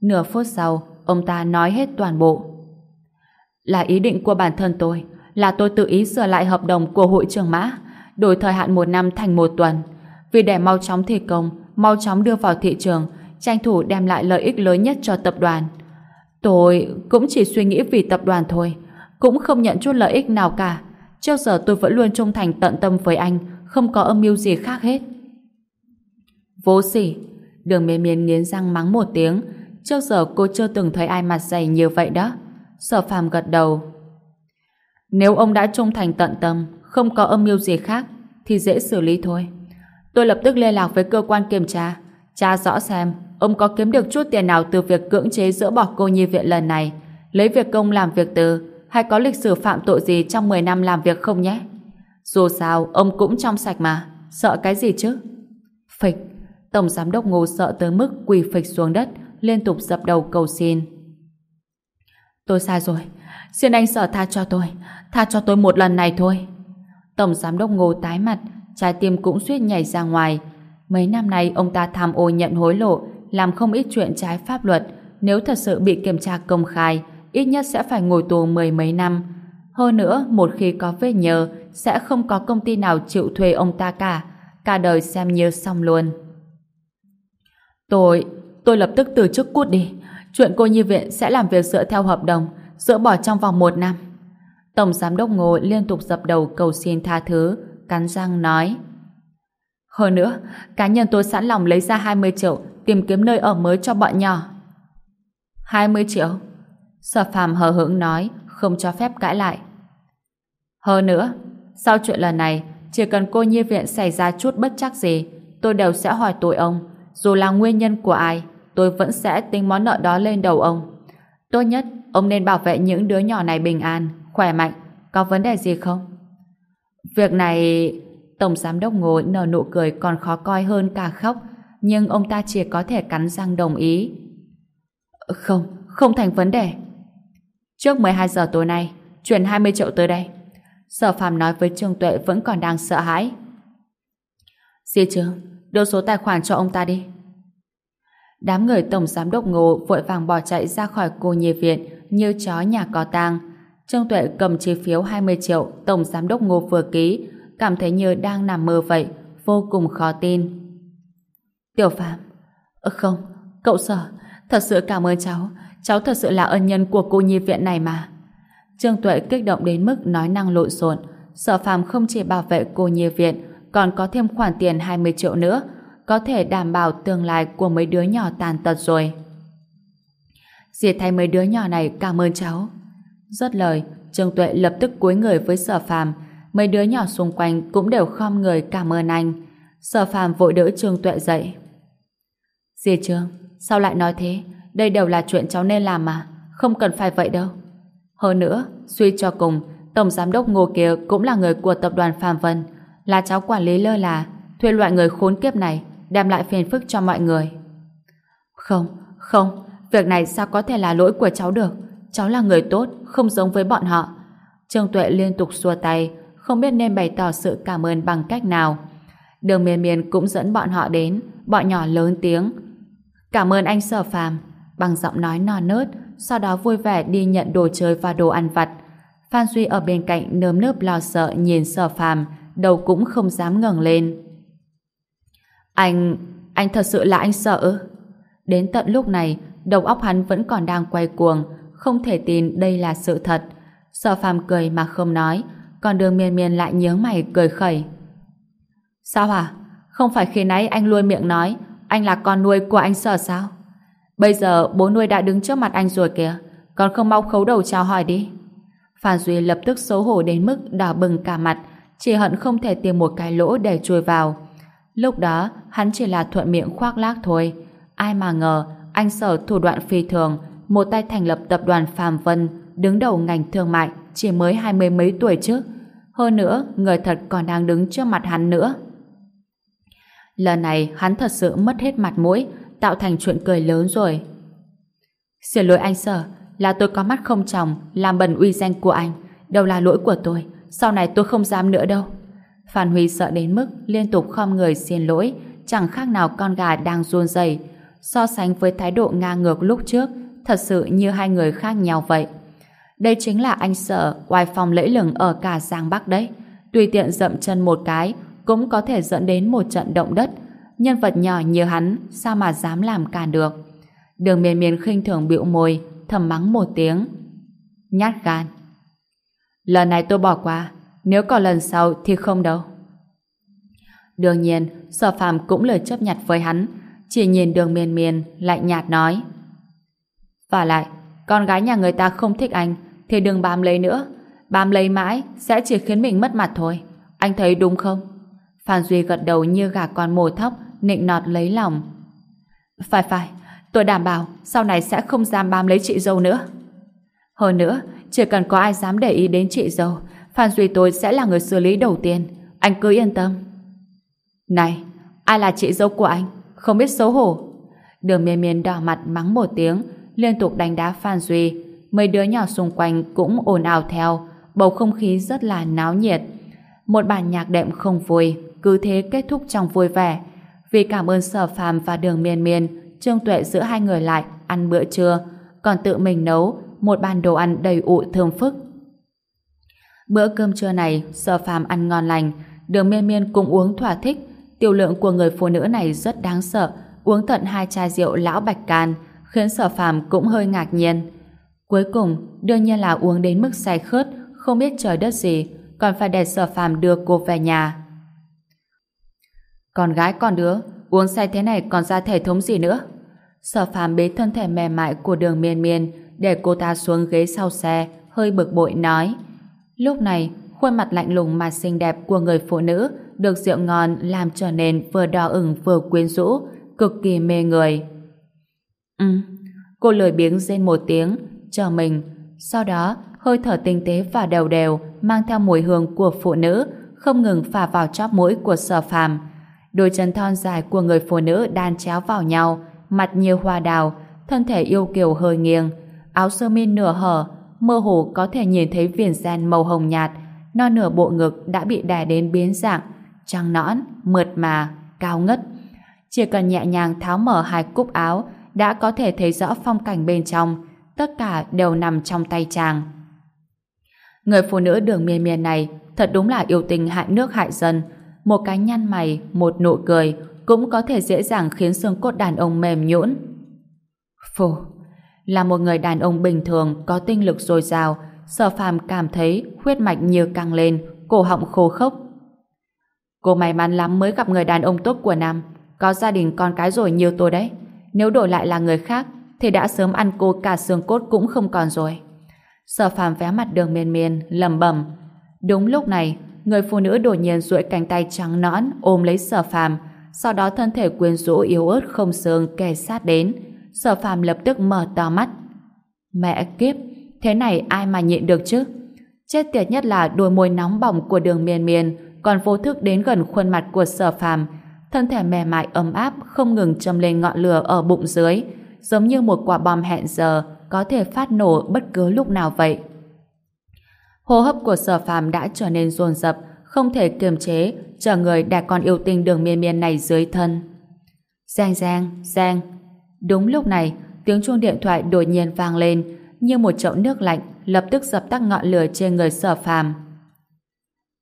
Nửa phút sau, ông ta nói hết toàn bộ. Là ý định của bản thân tôi, là tôi tự ý sửa lại hợp đồng của hội trưởng mã, đổi thời hạn một năm thành một tuần. Vì để mau chóng thi công, mau chóng đưa vào thị trường, tranh thủ đem lại lợi ích lớn nhất cho tập đoàn. Tôi cũng chỉ suy nghĩ vì tập đoàn thôi, cũng không nhận chút lợi ích nào cả. Trước giờ tôi vẫn luôn trung thành tận tâm với anh, không có âm mưu gì khác hết. Vô sỉ, đường miên miên nghiến răng mắng một tiếng, trước giờ cô chưa từng thấy ai mặt dày như vậy đó. Sở phàm gật đầu. Nếu ông đã trung thành tận tâm, không có âm mưu gì khác, thì dễ xử lý thôi. Tôi lập tức liên lạc với cơ quan kiểm tra, tra rõ xem ông có kiếm được chút tiền nào từ việc cưỡng chế dỡ bỏ cô nhi viện lần này, lấy việc công làm việc từ, hay có lịch sử phạm tội gì trong 10 năm làm việc không nhé? Dù sao, ông cũng trong sạch mà, sợ cái gì chứ? Phịch, Tổng Giám đốc Ngô sợ tới mức quỳ phịch xuống đất, liên tục dập đầu cầu xin. Tôi sai rồi, xin anh sợ tha cho tôi, tha cho tôi một lần này thôi. Tổng Giám đốc Ngô tái mặt, trái tim cũng suýt nhảy ra ngoài. Mấy năm nay ông ta tham ô nhận hối lộ, làm không ít chuyện trái pháp luật. Nếu thật sự bị kiểm tra công khai, ít nhất sẽ phải ngồi tù mười mấy năm. Hơn nữa, một khi có vết nhờ, sẽ không có công ty nào chịu thuê ông ta cả. Cả đời xem như xong luôn. Tôi, tôi lập tức từ chức cút đi. Chuyện cô nhi viện sẽ làm việc dựa theo hợp đồng, dỡ bỏ trong vòng một năm. Tổng giám đốc Ngô liên tục dập đầu cầu xin tha thứ, cắn răng nói. Hơn nữa, cá nhân tôi sẵn lòng lấy ra 20 triệu tìm kiếm nơi ở mới cho bọn nhỏ. 20 triệu? Sở phàm hờ hững nói, không cho phép cãi lại. Hơn nữa, sau chuyện lần này, chỉ cần cô nhi viện xảy ra chút bất chắc gì, tôi đều sẽ hỏi tội ông. Dù là nguyên nhân của ai, tôi vẫn sẽ tính món nợ đó lên đầu ông. Tốt nhất, ông nên bảo vệ những đứa nhỏ này bình an, khỏe mạnh. Có vấn đề gì không? Việc này... Tổng giám đốc ngồi nở nụ cười còn khó coi hơn cả khóc, nhưng ông ta chỉ có thể cắn răng đồng ý. Không, không thành vấn đề. Trước 12 giờ tối nay, chuyển 20 triệu tới đây. Sở phàm nói với Trương Tuệ vẫn còn đang sợ hãi. Di Trương, đưa số tài khoản cho ông ta đi. Đám người tổng giám đốc ngô vội vàng bỏ chạy ra khỏi cô nhi viện như chó nhà có tang. Trương Tuệ cầm chi phiếu 20 triệu tổng giám đốc ngô vừa ký, cảm thấy như đang nằm mơ vậy, vô cùng khó tin. Tiểu Phạm, ờ, không, cậu sở, thật sự cảm ơn cháu, cháu thật sự là ân nhân của cô nhi viện này mà. Trương Tuệ kích động đến mức nói năng lộn xộn, Sở Phạm không chỉ bảo vệ cô nhi viện, còn có thêm khoản tiền 20 triệu nữa, có thể đảm bảo tương lai của mấy đứa nhỏ tàn tật rồi. Diệt thay mấy đứa nhỏ này cảm ơn cháu. Rất lời, Trương Tuệ lập tức cúi người với Sở Phạm, mấy đứa nhỏ xung quanh cũng đều khom người cảm ơn anh. Sở Phạm vội đỡ Trương Tuệ dậy. dì Trương, sao lại nói thế? Đây đều là chuyện cháu nên làm mà, không cần phải vậy đâu. Hơn nữa, suy cho cùng, Tổng Giám đốc Ngô kia cũng là người của tập đoàn Phạm Vân, là cháu quản lý lơ là, thuê loại người khốn kiếp này, đem lại phiền phức cho mọi người. Không, không, việc này sao có thể là lỗi của cháu được? Cháu là người tốt, không giống với bọn họ. Trương Tuệ liên tục xua tay, không biết nên bày tỏ sự cảm ơn bằng cách nào. Đường miền miền cũng dẫn bọn họ đến, bọn nhỏ lớn tiếng. Cảm ơn anh Sở Phàm bằng giọng nói non nớt, sau đó vui vẻ đi nhận đồ chơi và đồ ăn vặt. Phan Duy ở bên cạnh nơm nớp lo sợ nhìn Sở Phàm, đầu cũng không dám ngẩng lên. Anh... anh thật sự là anh sợ Đến tận lúc này, đầu óc hắn vẫn còn đang quay cuồng, không thể tin đây là sự thật. Sở phàm cười mà không nói, còn đường miên miên lại nhớ mày cười khẩy. Sao hả? Không phải khi nãy anh luôn miệng nói anh là con nuôi của anh sở sao? Bây giờ bố nuôi đã đứng trước mặt anh rồi kìa, còn không mau khấu đầu chào hỏi đi. Phan Duy lập tức xấu hổ đến mức đỏ bừng cả mặt, chỉ hận không thể tìm một cái lỗ để chui vào. Lúc đó, hắn chỉ là thuận miệng khoác lác thôi. Ai mà ngờ, anh sở thủ đoạn phi thường, một tay thành lập tập đoàn Phạm Vân, đứng đầu ngành thương mại, chỉ mới hai mươi mấy tuổi trước. Hơn nữa, người thật còn đang đứng trước mặt hắn nữa. Lần này, hắn thật sự mất hết mặt mũi, tạo thành chuyện cười lớn rồi. Xin lỗi anh sở, là tôi có mắt không chồng, làm bẩn uy danh của anh. Đâu là lỗi của tôi, sau này tôi không dám nữa đâu. Phan Huy sợ đến mức liên tục khom người xin lỗi, chẳng khác nào con gà đang run rẩy. So sánh với thái độ ngang ngược lúc trước, thật sự như hai người khác nhau vậy. Đây chính là anh sợ oai phong lẫy lừng ở cả Giang Bắc đấy. Tùy tiện dậm chân một cái, cũng có thể dẫn đến một trận động đất. Nhân vật nhỏ như hắn, sao mà dám làm càn được. Đường miền miền khinh thường bĩu môi, thầm mắng một tiếng. Nhát gan. Lần này tôi bỏ qua, nếu còn lần sau thì không đâu. Đương nhiên, sở phàm cũng lời chấp nhặt với hắn, chỉ nhìn đường miền miền, lạnh nhạt nói. Và lại, con gái nhà người ta không thích anh, thì đừng bám lấy nữa. Bám lấy mãi, sẽ chỉ khiến mình mất mặt thôi. Anh thấy đúng không? Phan Duy gật đầu như gà con mồi thóc, nịnh nọt lấy lòng. Phải phải, tôi đảm bảo sau này sẽ không dám bám lấy chị dâu nữa. Hơn nữa, chỉ cần có ai dám để ý đến chị dâu, Phan Duy tôi sẽ là người xử lý đầu tiên. Anh cứ yên tâm. Này, ai là chị dâu của anh? Không biết xấu hổ. Đường miên miên đỏ mặt mắng một tiếng, liên tục đánh đá Phan Duy. Mấy đứa nhỏ xung quanh cũng ồn ào theo, bầu không khí rất là náo nhiệt. Một bản nhạc đệm không vui, cứ thế kết thúc trong vui vẻ. Vì cảm ơn sở phàm và đường miên miên, Trương Tuệ giữ hai người lại ăn bữa trưa, còn tự mình nấu một bàn đồ ăn đầy ụ thơm phức. Bữa cơm trưa này, sở phàm ăn ngon lành, đường miên miên cũng uống thỏa thích. Tiểu lượng của người phụ nữ này rất đáng sợ, uống tận hai chai rượu lão bạch can, khiến sở phàm cũng hơi ngạc nhiên. Cuối cùng, đương nhiên là uống đến mức say khướt, không biết trời đất gì, còn phải để sở phàm đưa cô về nhà. Con gái con đứa, uống say thế này còn ra thể thống gì nữa? Sở phàm bế thân thể mềm mại của đường miên miên, để cô ta xuống ghế sau xe, hơi bực bội nói. Lúc này, khuôn mặt lạnh lùng mà xinh đẹp của người phụ nữ được rượu ngon làm trở nên vừa đỏ ửng vừa quyến rũ, cực kỳ mê người. Ừ, cô lười biếng rên một tiếng, chờ mình. Sau đó, hơi thở tinh tế và đều đều mang theo mùi hương của phụ nữ không ngừng phả vào chóp mũi của sở phàm. Đôi chân thon dài của người phụ nữ đan chéo vào nhau, mặt như hoa đào, thân thể yêu kiều hơi nghiêng, áo sơ mi nửa hở, mơ hồ có thể nhìn thấy viền ren màu hồng nhạt, non nửa bộ ngực đã bị đè đến biến dạng, trắng nõn, mượt mà, cao ngất. Chỉ cần nhẹ nhàng tháo mở hai cúc áo đã có thể thấy rõ phong cảnh bên trong, tất cả đều nằm trong tay chàng. Người phụ nữ đường miên miên này thật đúng là yêu tình hại nước hại dân. Một cái nhăn mày, một nụ cười cũng có thể dễ dàng khiến xương cốt đàn ông mềm nhũn. Phù, là một người đàn ông bình thường có tinh lực dồi dào, Sở Phàm cảm thấy huyết mạch như căng lên, cổ họng khô khốc. Cô may mắn lắm mới gặp người đàn ông tốt của Nam, có gia đình con cái rồi như tôi đấy. Nếu đổi lại là người khác, thì đã sớm ăn cô cả xương cốt cũng không còn rồi. Sở Phàm vé mặt đường miên miên, lầm bẩm. Đúng lúc này, người phụ nữ đột nhiên duỗi cánh tay trắng nõn ôm lấy Sở Phàm, sau đó thân thể quyến rũ yếu ớt không xương kề sát đến. Sở Phàm lập tức mở to mắt. Mẹ kiếp, thế này ai mà nhịn được chứ? Chết tiệt nhất là đôi môi nóng bỏng của đường miên miên còn vô thức đến gần khuôn mặt của Sở Phàm, thân thể mềm mại ấm áp không ngừng châm lên ngọn lửa ở bụng dưới, giống như một quả bom hẹn giờ có thể phát nổ bất cứ lúc nào vậy. Hô hấp của sở phàm đã trở nên dồn dập, không thể kiềm chế, chờ người đặt con yêu tinh đường miên miên này dưới thân. Giang giang, giang. Đúng lúc này, tiếng chuông điện thoại đột nhiên vang lên, như một chậu nước lạnh lập tức dập tắt ngọn lửa trên người sở phàm.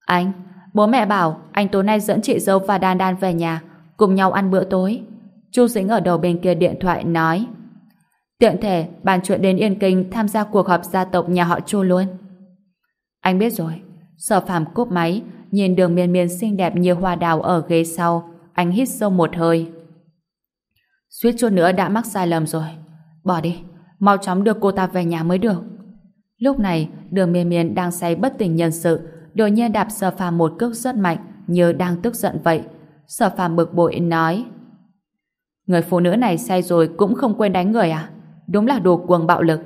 Anh, bố mẹ bảo anh tối nay dẫn chị dâu và Đan Đan về nhà, cùng nhau ăn bữa tối. Chu Dính ở đầu bên kia điện thoại nói Tiện thể bàn chuyện đến Yên Kinh tham gia cuộc họp gia tộc nhà họ Chu luôn. Anh biết rồi. Sở phàm cúp máy, nhìn đường miên miên xinh đẹp như hoa đào ở ghế sau. Anh hít sâu một hơi. Suýt chút nữa đã mắc sai lầm rồi. Bỏ đi, mau chóng đưa cô ta về nhà mới được. Lúc này, đường miên miên đang say bất tỉnh nhân sự, đột nhiên đạp sở phàm một cước rất mạnh, như đang tức giận vậy. Sở phàm bực bội nói Người phụ nữ này say rồi cũng không quên đánh người à? Đúng là đồ cuồng bạo lực.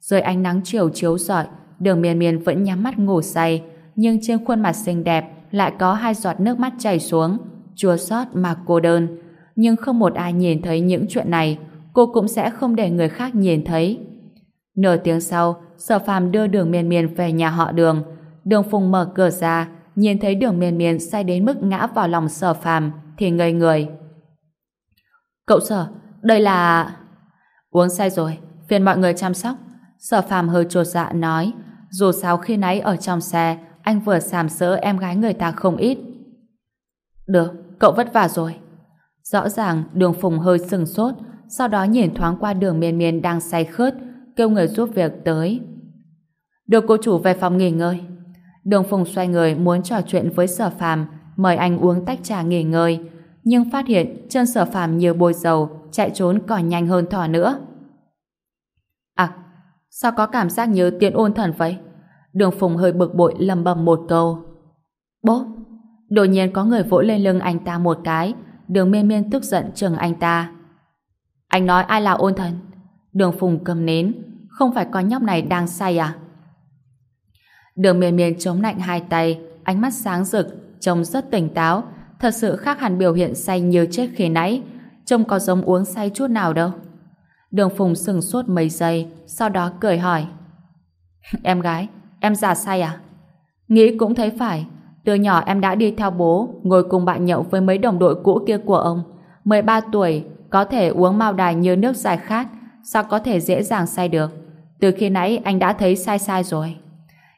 Dưới ánh nắng chiều chiếu rọi, đường miền miền vẫn nhắm mắt ngủ say, nhưng trên khuôn mặt xinh đẹp lại có hai giọt nước mắt chảy xuống, chua xót mà cô đơn. Nhưng không một ai nhìn thấy những chuyện này, cô cũng sẽ không để người khác nhìn thấy. Nửa tiếng sau, Sở Phàm đưa Đường Miên Miên về nhà họ Đường. Đường Phùng mở cửa ra, nhìn thấy Đường miền miền say đến mức ngã vào lòng Sở Phàm thì ngây người. Cậu Sở, đây là... Uống say rồi, phiền mọi người chăm sóc. Sở phàm hơi trột dạ nói, dù sao khi nãy ở trong xe, anh vừa sàm sỡ em gái người ta không ít. Được, cậu vất vả rồi. Rõ ràng đường phùng hơi sừng sốt, sau đó nhìn thoáng qua đường miền miền đang say khướt, kêu người giúp việc tới. Được cô chủ về phòng nghỉ ngơi. Đường phùng xoay người muốn trò chuyện với sở phàm, mời anh uống tách trà nghỉ ngơi, nhưng phát hiện chân sở phàm như bôi dầu, chạy trốn còn nhanh hơn thỏ nữa. À, sao có cảm giác như tiện ôn thần vậy? Đường Phùng hơi bực bội lầm bầm một câu. Bố! Đột nhiên có người vỗ lên lưng anh ta một cái, đường miên miên tức giận chừng anh ta. Anh nói ai là ôn thần? Đường Phùng cầm nến, không phải con nhóc này đang say à? Đường miên miên chống lạnh hai tay, ánh mắt sáng rực, trông rất tỉnh táo, thật sự khác hẳn biểu hiện say như chết khi nãy, trông có giống uống say chút nào đâu. Đường Phùng sừng sốt mấy giây, sau đó cười hỏi. Em gái, em giả say à? Nghĩ cũng thấy phải, từ nhỏ em đã đi theo bố, ngồi cùng bạn nhậu với mấy đồng đội cũ kia của ông. 13 tuổi, có thể uống mao đài như nước giải khát, sao có thể dễ dàng say được? Từ khi nãy anh đã thấy sai sai rồi.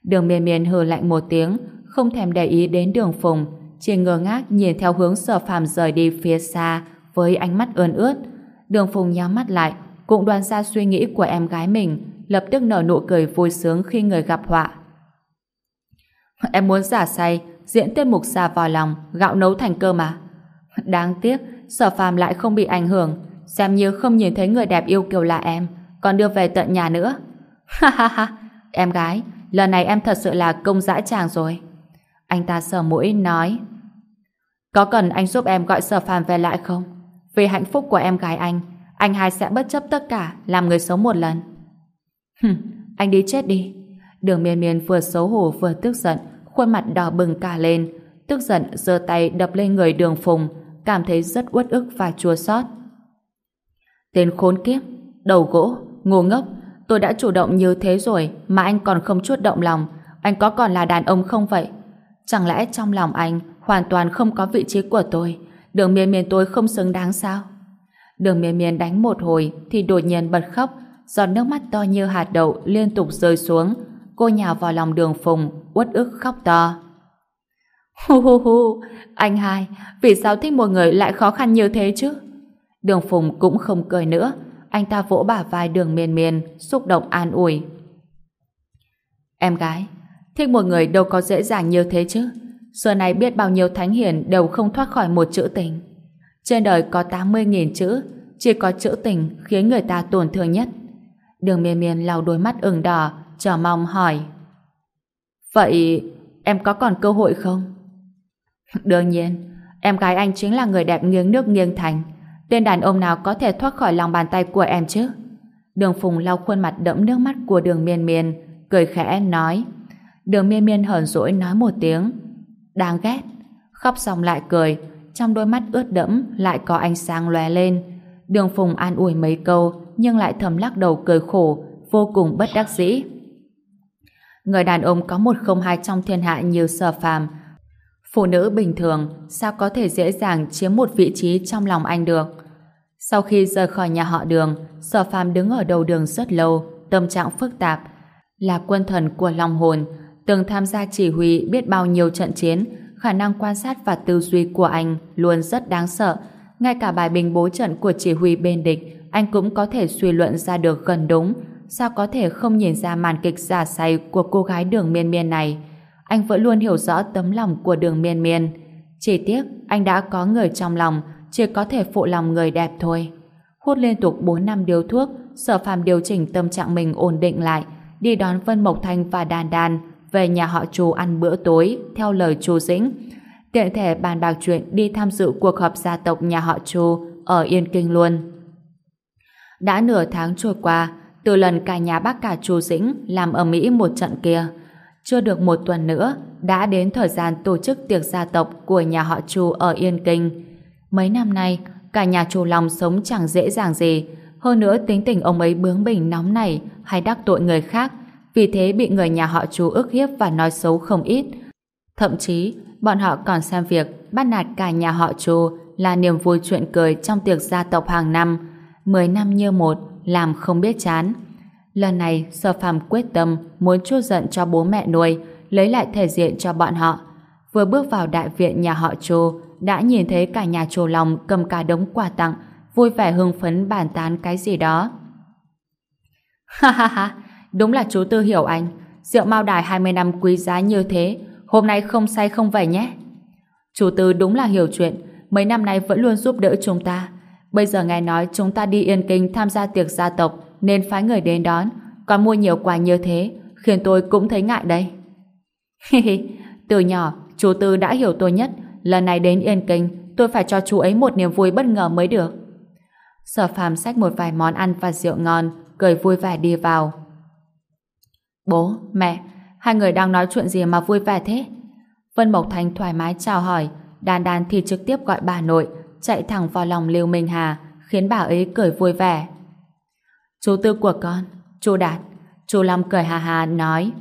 Đường miền miền hừ lạnh một tiếng, không thèm để ý đến đường phùng, chỉ ngơ ngác nhìn theo hướng sở phàm rời đi phía xa với ánh mắt ươn ướt. Đường phùng nhắm mắt lại, cũng đoán ra suy nghĩ của em gái mình, lập tức nở nụ cười vui sướng khi người gặp họa. Em muốn giả say, diễn tiết mục xà vào lòng, gạo nấu thành cơm mà. Đáng tiếc, sở phàm lại không bị ảnh hưởng, xem như không nhìn thấy người đẹp yêu kiều là em, còn đưa về tận nhà nữa. Ha ha ha, em gái, lần này em thật sự là công dã tràng rồi. Anh ta sờ mũi nói Có cần anh giúp em gọi sở phàm về lại không? Vì hạnh phúc của em gái anh, anh hai sẽ bất chấp tất cả làm người sống một lần. Hừm, anh đi chết đi. Đường miên miên vừa xấu hổ vừa tức giận, khuôn mặt đỏ bừng cả lên, tức giận giơ tay đập lên người đường phùng, cảm thấy rất uất ức và chua xót. Tên khốn kiếp, đầu gỗ, ngu ngốc, tôi đã chủ động như thế rồi mà anh còn không chút động lòng, anh có còn là đàn ông không vậy? Chẳng lẽ trong lòng anh hoàn toàn không có vị trí của tôi, đường miên miên tôi không xứng đáng sao? Đường miên miên đánh một hồi thì đột nhiên bật khóc, giọt nước mắt to như hạt đậu liên tục rơi xuống. Cô nhào vào lòng đường phùng, uất ức khóc to. Hu hu hu, anh hai, vì sao thích một người lại khó khăn như thế chứ? Đường phùng cũng không cười nữa, anh ta vỗ bả vai đường miên miên, xúc động an ủi. Em gái, thích một người đâu có dễ dàng như thế chứ. Xưa này biết bao nhiêu thánh hiền đều không thoát khỏi một chữ tình. Trên đời có 80.000 chữ, chỉ có chữ tình khiến người ta tổn thương nhất. Đường miên miên lau đôi mắt ửng đỏ, chờ mong hỏi. Vậy em có còn cơ hội không? Đương nhiên, em gái anh chính là người đẹp nghiêng nước nghiêng thành. Tên đàn ông nào có thể thoát khỏi lòng bàn tay của em chứ? Đường Phùng lau khuôn mặt đẫm nước mắt của đường miên miên, cười khẽ nói. Đường miên miên hờn dỗi nói một tiếng. Đáng ghét. Khóc xong lại cười, trong đôi mắt ướt đẫm lại có ánh sáng lóe lên. Đường Phùng an ủi mấy câu, nhưng lại thầm lắc đầu cười khổ, vô cùng bất đắc dĩ. Người đàn ông có một không hai trong thiên hạ như sở phàm. Phụ nữ bình thường sao có thể dễ dàng chiếm một vị trí trong lòng anh được. Sau khi rời khỏi nhà họ đường, sở phàm đứng ở đầu đường rất lâu, tâm trạng phức tạp. Là quân thần của lòng hồn, từng tham gia chỉ huy biết bao nhiêu trận chiến, khả năng quan sát và tư duy của anh luôn rất đáng sợ. Ngay cả bài bình bố trận của chỉ huy bên địch, anh cũng có thể suy luận ra được gần đúng. Sao có thể không nhìn ra màn kịch giả say của cô gái đường miên miên này? Anh vẫn luôn hiểu rõ tấm lòng của đường miên miên. Chỉ tiếc, anh đã có người trong lòng, chỉ có thể phụ lòng người đẹp thôi. Hút liên tục 4 năm điếu thuốc, sở phàm điều chỉnh tâm trạng mình ổn định lại, đi đón Vân Mộc Thanh và Đan Đan, về nhà họ chú ăn bữa tối theo lời chú Dĩnh. Tiện thể bàn bạc chuyện đi tham dự cuộc họp gia tộc nhà họ chú ở Yên Kinh luôn. Đã nửa tháng trôi qua, từ lần cả nhà bác cả chú Dĩnh làm ở Mỹ một trận kia, chưa được một tuần nữa đã đến thời gian tổ chức tiệc gia tộc của nhà họ Chu ở Yên Kinh. Mấy năm nay, cả nhà Chu Long sống chẳng dễ dàng gì, hơn nữa tính tình ông ấy bướng bỉnh nóng này hay đắc tội người khác vì thế bị người nhà họ Chu ức hiếp và nói xấu không ít. Thậm chí, bọn họ còn xem việc bắt nạt cả nhà họ Chu là niềm vui chuyện cười trong tiệc gia tộc hàng năm. Mười năm như một, làm không biết chán. Lần này, Sở Phàm quyết tâm muốn chút giận cho bố mẹ nuôi, lấy lại thể diện cho bọn họ. Vừa bước vào đại viện nhà họ Chu, đã nhìn thấy cả nhà Chu Long cầm cả đống quà tặng, vui vẻ hưng phấn bàn tán cái gì đó. Ha ha ha, Đúng là chú Tư hiểu anh. Rượu Mao Đài 20 năm quý giá như thế, hôm nay không say không về nhé. Chú Tư đúng là hiểu chuyện, mấy năm nay vẫn luôn giúp đỡ chúng ta. Bây giờ nghe nói chúng ta đi Yên Kinh tham gia tiệc gia tộc nên phái người đến đón, còn mua nhiều quà như thế, khiến tôi cũng thấy ngại đây. Từ nhỏ, chú Tư đã hiểu tôi nhất, lần này đến Yên Kinh, tôi phải cho chú ấy một niềm vui bất ngờ mới được. Sở phàm xách một vài món ăn và rượu ngon, cười vui vẻ đi vào. Bố, mẹ, Hai người đang nói chuyện gì mà vui vẻ thế? Vân Mộc Thành thoải mái chào hỏi, đàn đàn thì trực tiếp gọi bà nội, chạy thẳng vào lòng Lưu Minh Hà, khiến bà ấy cười vui vẻ. Chú tư của con, chú Đạt, chú Long cười hà hà nói.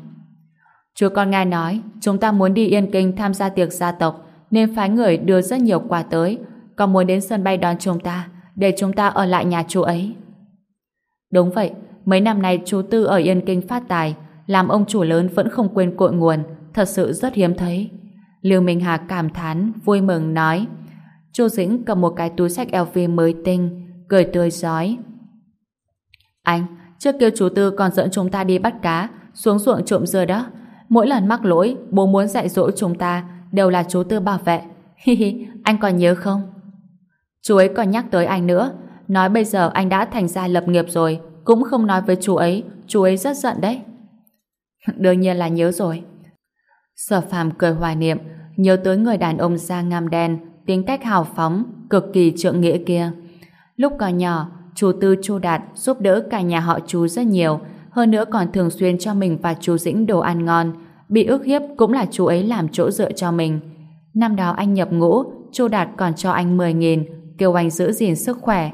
Chú con nghe nói, chúng ta muốn đi Yên Kinh tham gia tiệc gia tộc, nên phái người đưa rất nhiều quà tới, còn muốn đến sân bay đón chúng ta, để chúng ta ở lại nhà chú ấy. Đúng vậy, mấy năm nay chú Tư ở Yên Kinh phát tài, làm ông chủ lớn vẫn không quên cội nguồn, thật sự rất hiếm thấy. Lưu Minh Hà cảm thán, vui mừng nói. Chu Dĩnh cầm một cái túi sách LV mới tinh, cười tươi giói. Anh, trước kia chú Tư còn dẫn chúng ta đi bắt cá, xuống ruộng trộm dưa đó. Mỗi lần mắc lỗi, bố muốn dạy dỗ chúng ta, đều là chú Tư bảo vệ. Hi hi, anh còn nhớ không? Chú ấy còn nhắc tới anh nữa, nói bây giờ anh đã thành gia lập nghiệp rồi, cũng không nói với chú ấy, chú ấy rất giận đấy. Đương nhiên là nhớ rồi. Sở phàm cười hoài niệm, nhớ tới người đàn ông da ngam đen, tính cách hào phóng, cực kỳ trượng nghĩa kia. Lúc còn nhỏ, chú Tư Chu Đạt giúp đỡ cả nhà họ chú rất nhiều, hơn nữa còn thường xuyên cho mình và chú Dĩnh đồ ăn ngon. Bị ức hiếp cũng là chú ấy làm chỗ dựa cho mình. Năm đó anh nhập ngũ, Chu Đạt còn cho anh 10.000, kêu anh giữ gìn sức khỏe.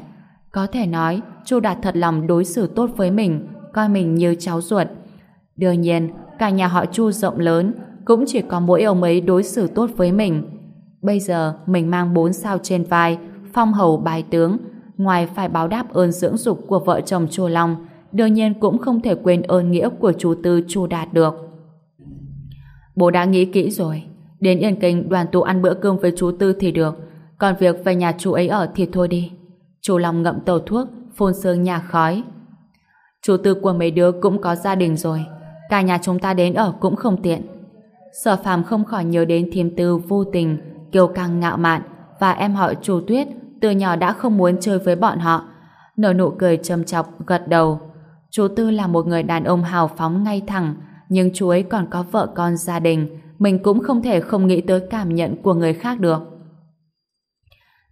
Có thể nói, Chu Đạt thật lòng đối xử tốt với mình, coi mình như cháu ruột. Đương nhiên, cả nhà họ Chu rộng lớn, cũng chỉ có mỗi ông ấy đối xử tốt với mình. Bây giờ, mình mang bốn sao trên vai, phong hầu bài tướng, ngoài phải báo đáp ơn dưỡng dục của vợ chồng Chu Long, đương nhiên cũng không thể quên ơn nghĩa của chú Tư Chu Đạt được. Bố đã nghĩ kỹ rồi, đến Yên Kinh đoàn tụ ăn bữa cơm với chú Tư thì được, còn việc về nhà chú ấy ở thì thôi đi. Chu Long ngậm tàu thuốc, phun sương nhà khói. Chú Tư của mấy đứa cũng có gia đình rồi, cả nhà chúng ta đến ở cũng không tiện. Sở phàm không khỏi nhớ đến thiêm tư vô tình, kiêu căng ngạo mạn và em họ Chu tuyết từ nhỏ đã không muốn chơi với bọn họ. Nở nụ cười châm chọc, gật đầu. Chú Tư là một người đàn ông hào phóng ngay thẳng, nhưng chú ấy còn có vợ con gia đình, mình cũng không thể không nghĩ tới cảm nhận của người khác được.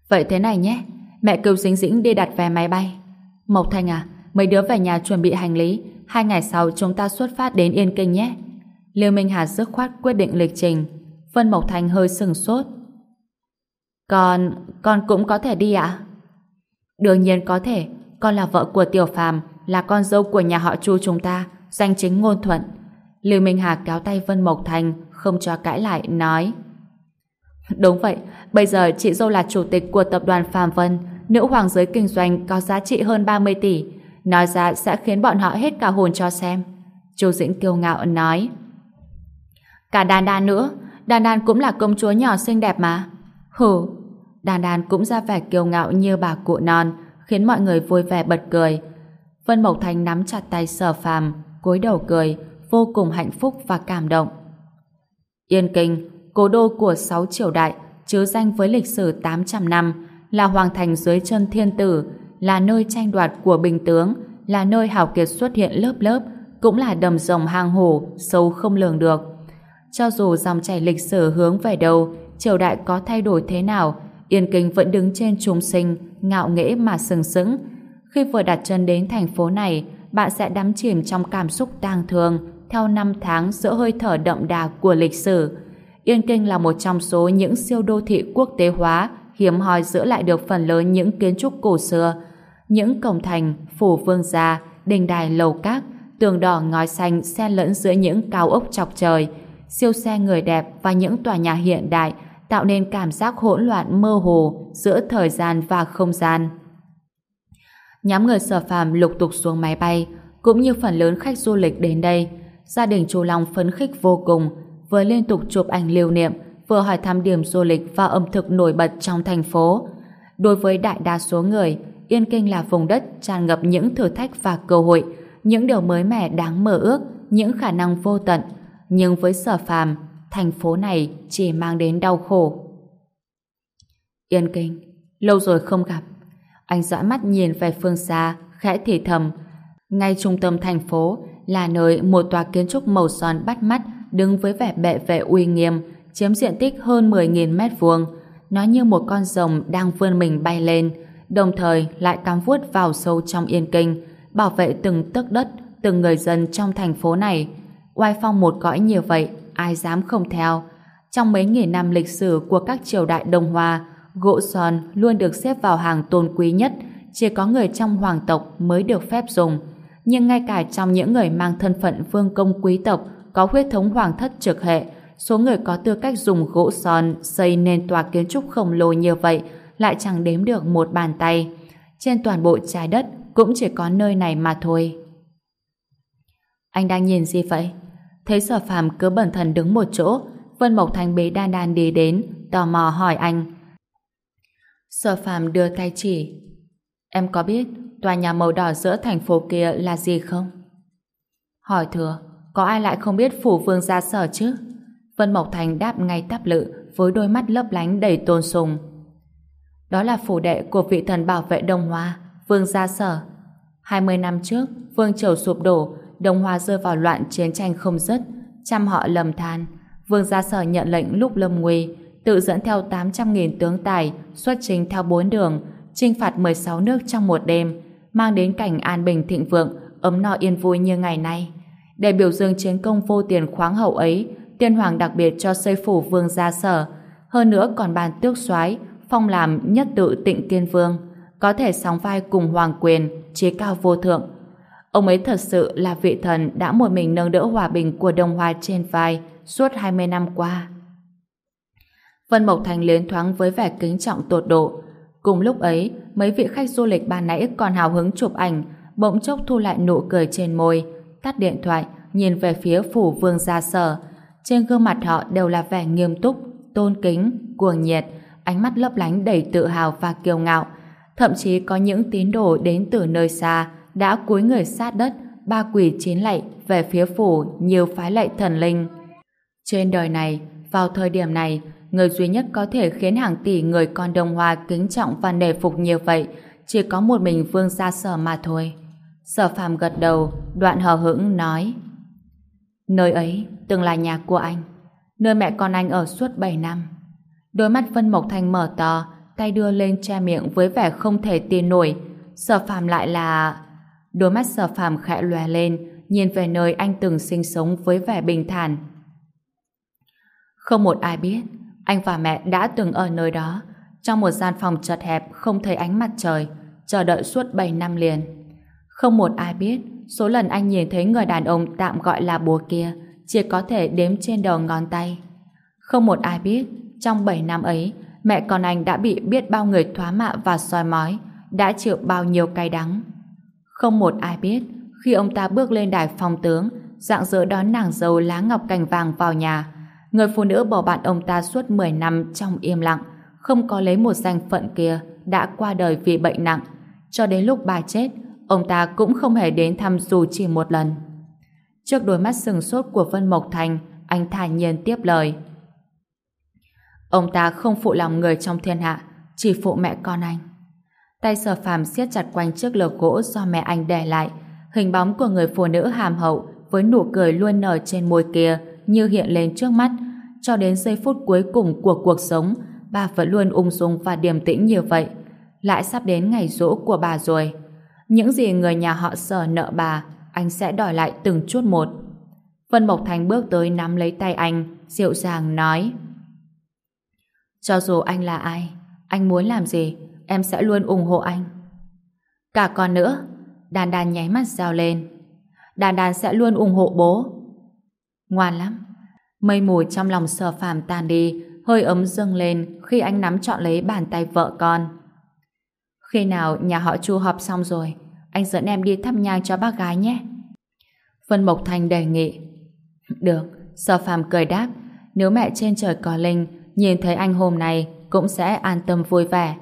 Vậy thế này nhé, mẹ cứu dính Dĩnh đi đặt vé máy bay. Mộc Thanh à, mấy đứa về nhà chuẩn bị hành lý, hai ngày sau chúng ta xuất phát đến Yên Kinh nhé. Lưu Minh Hà dứt khoát quyết định lịch trình. Vân Mộc Thành hơi sừng sốt. Con, con cũng có thể đi ạ? Đương nhiên có thể. Con là vợ của Tiểu Phàm, là con dâu của nhà họ Chu chúng ta, danh chính ngôn thuận. Lưu Minh Hà kéo tay Vân Mộc Thành, không cho cãi lại, nói. Đúng vậy, bây giờ chị dâu là chủ tịch của tập đoàn phàm Vân, nữ hoàng giới kinh doanh có giá trị hơn 30 tỷ. Nói ra sẽ khiến bọn họ hết cả hồn cho xem. Chu Dĩnh kiêu ngạo nói. Cả đan đan nữa, đan đan cũng là công chúa nhỏ xinh đẹp mà. Hừ, đàn đàn cũng ra vẻ kiêu ngạo như bà cụ non, khiến mọi người vui vẻ bật cười. Vân Mộc Thành nắm chặt tay sở phàm, cúi đầu cười, vô cùng hạnh phúc và cảm động. Yên Kinh, cố đô của sáu triều đại, chứa danh với lịch sử 800 năm, là hoàng thành dưới chân thiên tử, là nơi tranh đoạt của bình tướng, là nơi hào kiệt xuất hiện lớp lớp, cũng là đầm rồng hang hổ, sâu không lường được. Cho dù dòng chảy lịch sử hướng về đâu, triều đại có thay đổi thế nào, Yên Kinh vẫn đứng trên trùng sinh, ngạo nghễ mà sừng sững. Khi vừa đặt chân đến thành phố này, bạn sẽ đắm chìm trong cảm xúc tang thương theo năm tháng giữa hơi thở đậm đà của lịch sử. Yên Kinh là một trong số những siêu đô thị quốc tế hóa hiếm hoi giữ lại được phần lớn những kiến trúc cổ xưa. Những cổng thành, phủ vương gia, đình đài lầu các, tường đỏ ngói xanh xen lẫn giữa những cao ốc chọc trời, siêu xe người đẹp và những tòa nhà hiện đại tạo nên cảm giác hỗn loạn mơ hồ giữa thời gian và không gian. Nhóm người sở phàm lục tục xuống máy bay, cũng như phần lớn khách du lịch đến đây. Gia đình chú Long phấn khích vô cùng, vừa liên tục chụp ảnh lưu niệm, vừa hỏi thăm điểm du lịch và ẩm thực nổi bật trong thành phố. Đối với đại đa số người, Yên Kinh là vùng đất tràn ngập những thử thách và cơ hội, những điều mới mẻ đáng mơ ước, những khả năng vô tận. Nhưng với sở phàm, thành phố này chỉ mang đến đau khổ. Yên Kinh, lâu rồi không gặp. Anh dõi mắt nhìn về phương xa, khẽ thì thầm. Ngay trung tâm thành phố là nơi một tòa kiến trúc màu son bắt mắt đứng với vẻ bệ vệ uy nghiêm, chiếm diện tích hơn 10.000 mét vuông. Nó như một con rồng đang vươn mình bay lên, đồng thời lại cắm vuốt vào sâu trong yên kinh, bảo vệ từng tấc đất, từng người dân trong thành phố này. Oai phong một cõi như vậy, ai dám không theo. Trong mấy nghìn năm lịch sử của các triều đại Đông Hoa, gỗ son luôn được xếp vào hàng tôn quý nhất, chỉ có người trong hoàng tộc mới được phép dùng. Nhưng ngay cả trong những người mang thân phận vương công quý tộc có huyết thống hoàng thất trực hệ, số người có tư cách dùng gỗ son xây nên tòa kiến trúc khổng lồ như vậy lại chẳng đếm được một bàn tay. Trên toàn bộ trái đất cũng chỉ có nơi này mà thôi. Anh đang nhìn gì vậy? Thấy sở phàm cứ bẩn thần đứng một chỗ, Vân Mộc Thành bế đan đan đi đến, tò mò hỏi anh. Sở phàm đưa tay chỉ. Em có biết tòa nhà màu đỏ giữa thành phố kia là gì không? Hỏi thừa, có ai lại không biết phủ vương gia sở chứ? Vân Mộc Thành đáp ngay tắp lự với đôi mắt lấp lánh đầy tôn sùng. Đó là phủ đệ của vị thần bảo vệ Đông Hoa, Vương Gia Sở. 20 năm trước, Vương Triều sụp đổ, Đông Hoa rơi vào loạn chiến tranh không dứt, trăm họ lầm than. Vương Gia Sở nhận lệnh lúc lâm nguy, tự dẫn theo 800.000 tướng tài, xuất trình theo bốn đường, chinh phạt 16 nước trong một đêm, mang đến cảnh an bình thịnh vượng, ấm no yên vui như ngày nay. Để biểu dương chiến công vô tiền khoáng hậu ấy, tiên hoàng đặc biệt cho xây phủ Vương Gia Sở, hơn nữa còn ban tước soái phong làm nhất tự tịnh tiên vương, có thể sóng vai cùng hoàng quyền, chế cao vô thượng. Ông ấy thật sự là vị thần đã một mình nâng đỡ hòa bình của Đông Hoa trên vai suốt 20 năm qua. Vân Mộc Thành liến thoáng với vẻ kính trọng tột độ. Cùng lúc ấy, mấy vị khách du lịch ban nãy còn hào hứng chụp ảnh, bỗng chốc thu lại nụ cười trên môi, tắt điện thoại, nhìn về phía phủ vương gia sở. Trên gương mặt họ đều là vẻ nghiêm túc, tôn kính, cuồng nhiệt, ánh mắt lấp lánh đầy tự hào và kiêu ngạo. Thậm chí có những tín đồ đến từ nơi xa đã cúi người sát đất, ba quỷ chín lạy về phía phủ nhiều phái lạy thần linh. Trên đời này, vào thời điểm này, người duy nhất có thể khiến hàng tỷ người con đồng hoa kính trọng và nề phục như vậy chỉ có một mình vương gia sở mà thôi. Sở phàm gật đầu, đoạn hờ hững nói Nơi ấy từng là nhà của anh, nơi mẹ con anh ở suốt 7 năm. Đôi mắt Vân Mộc thanh mở to, tay đưa lên che miệng với vẻ không thể tin nổi. Sở phàm lại là... Đôi mắt sở phàm khẽ lòe lên, nhìn về nơi anh từng sinh sống với vẻ bình thản. Không một ai biết, anh và mẹ đã từng ở nơi đó, trong một gian phòng chật hẹp không thấy ánh mặt trời, chờ đợi suốt 7 năm liền. Không một ai biết, số lần anh nhìn thấy người đàn ông tạm gọi là bố kia, chỉ có thể đếm trên đầu ngón tay. Không một ai biết, trong 7 năm ấy, mẹ con anh đã bị biết bao người thoá mạ và soi mói, đã chịu bao nhiêu cay đắng. Không một ai biết, khi ông ta bước lên đài phong tướng, dạng dỡ đón nàng dâu lá ngọc cành vàng vào nhà, người phụ nữ bỏ bạn ông ta suốt 10 năm trong im lặng, không có lấy một danh phận kia, đã qua đời vì bệnh nặng. Cho đến lúc bà chết, ông ta cũng không hề đến thăm dù chỉ một lần. Trước đôi mắt sừng sốt của Vân Mộc Thành, anh thản nhiên tiếp lời. Ông ta không phụ lòng người trong thiên hạ, chỉ phụ mẹ con anh. Tay sở phàm siết chặt quanh chiếc lược gỗ do mẹ anh để lại, hình bóng của người phụ nữ hàm hậu với nụ cười luôn nở trên môi kia như hiện lên trước mắt, cho đến giây phút cuối cùng của cuộc sống, bà vẫn luôn ung dung và điềm tĩnh như vậy. Lại sắp đến ngày rỗ của bà rồi. Những gì người nhà họ sở nợ bà, anh sẽ đòi lại từng chút một. Vân Mộc Thành bước tới nắm lấy tay anh, dịu dàng nói cho dù anh là ai, anh muốn làm gì, em sẽ luôn ủng hộ anh. Cả con nữa, Đàn Đàn nháy mắt giao lên. Đàn Đàn sẽ luôn ủng hộ bố. Ngoan lắm. Mây mù trong lòng sở phàm tan đi, hơi ấm dâng lên khi anh nắm trọn lấy bàn tay vợ con. Khi nào nhà họ chu họp xong rồi, anh dẫn em đi thắp nhang cho bác gái nhé. Vân Mộc Thành đề nghị. Được, sở phàm cười đáp, nếu mẹ trên trời có linh, nhìn thấy anh hôm nay cũng sẽ an tâm vui vẻ.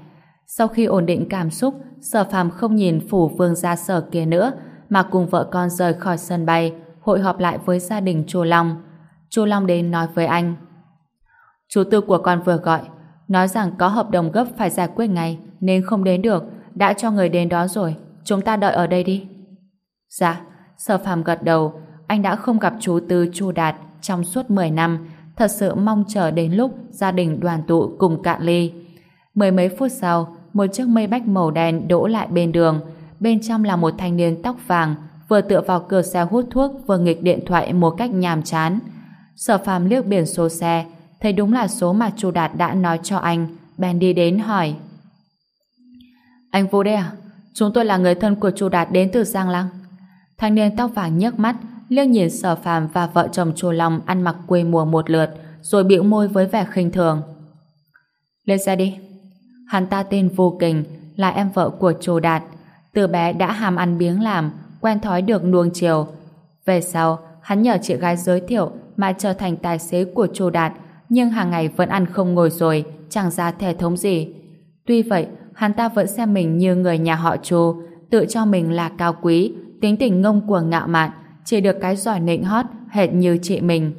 Sau khi ổn định cảm xúc, sở phàm không nhìn phủ vương gia sở kia nữa, mà cùng vợ con rời khỏi sân bay, hội họp lại với gia đình Chu Long. Chu Long đến nói với anh. Chú tư của con vừa gọi, nói rằng có hợp đồng gấp phải giải quyết ngay, nên không đến được, đã cho người đến đó rồi, chúng ta đợi ở đây đi. Dạ, sở phàm gật đầu, anh đã không gặp chú Tư Chu Đạt trong suốt 10 năm, thật sự mong chờ đến lúc gia đình đoàn tụ cùng cạn ly. Mười mấy phút sau, một chiếc mây bách màu đen đỗ lại bên đường. Bên trong là một thanh niên tóc vàng, vừa tựa vào cửa xe hút thuốc vừa nghịch điện thoại một cách nhàm chán. Sở phàm liếc biển số xe, thấy đúng là số mà Chu Đạt đã nói cho anh, bèn đi đến hỏi. Anh Vũ đây à? Chúng tôi là người thân của Chu Đạt đến từ Giang Lăng. Thanh niên tóc vàng nhấc mắt, liếc nhìn Sở Phàm và vợ chồng Chu Long ăn mặc quê mùa một lượt, rồi bĩu môi với vẻ khinh thường. Lên xe đi. Hắn ta tên Vô Kình, là em vợ của Chu Đạt. Từ bé đã hàm ăn biếng làm, quen thói được nuông chiều. Về sau, hắn nhờ chị gái giới thiệu mà trở thành tài xế của Chu Đạt, nhưng hàng ngày vẫn ăn không ngồi rồi, chẳng ra thể thống gì. Tuy vậy, hắn ta vẫn xem mình như người nhà họ Chu, tự cho mình là cao quý, tính tình ngông cuồng ngạo mạn, chỉ được cái giỏi nịnh hót hệt như chị mình.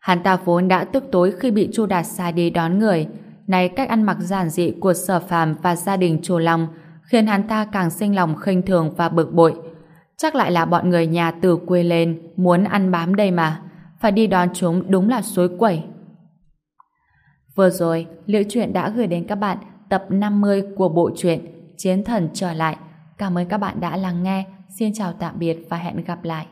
Hắn ta vốn đã tức tối khi bị Chu Đạt sai đi đón người, nay cách ăn mặc giản dị của Sở Phàm và gia đình chùa Long khiến hắn ta càng sinh lòng khinh thường và bực bội. Chắc lại là bọn người nhà từ quê lên muốn ăn bám đây mà, phải đi đón chúng đúng là suối quẩy. Vừa rồi, liệu Chuyện đã gửi đến các bạn tập 50 của bộ truyện Chiến Thần Trở Lại. Cảm ơn các bạn đã lắng nghe. Xin chào tạm biệt và hẹn gặp lại.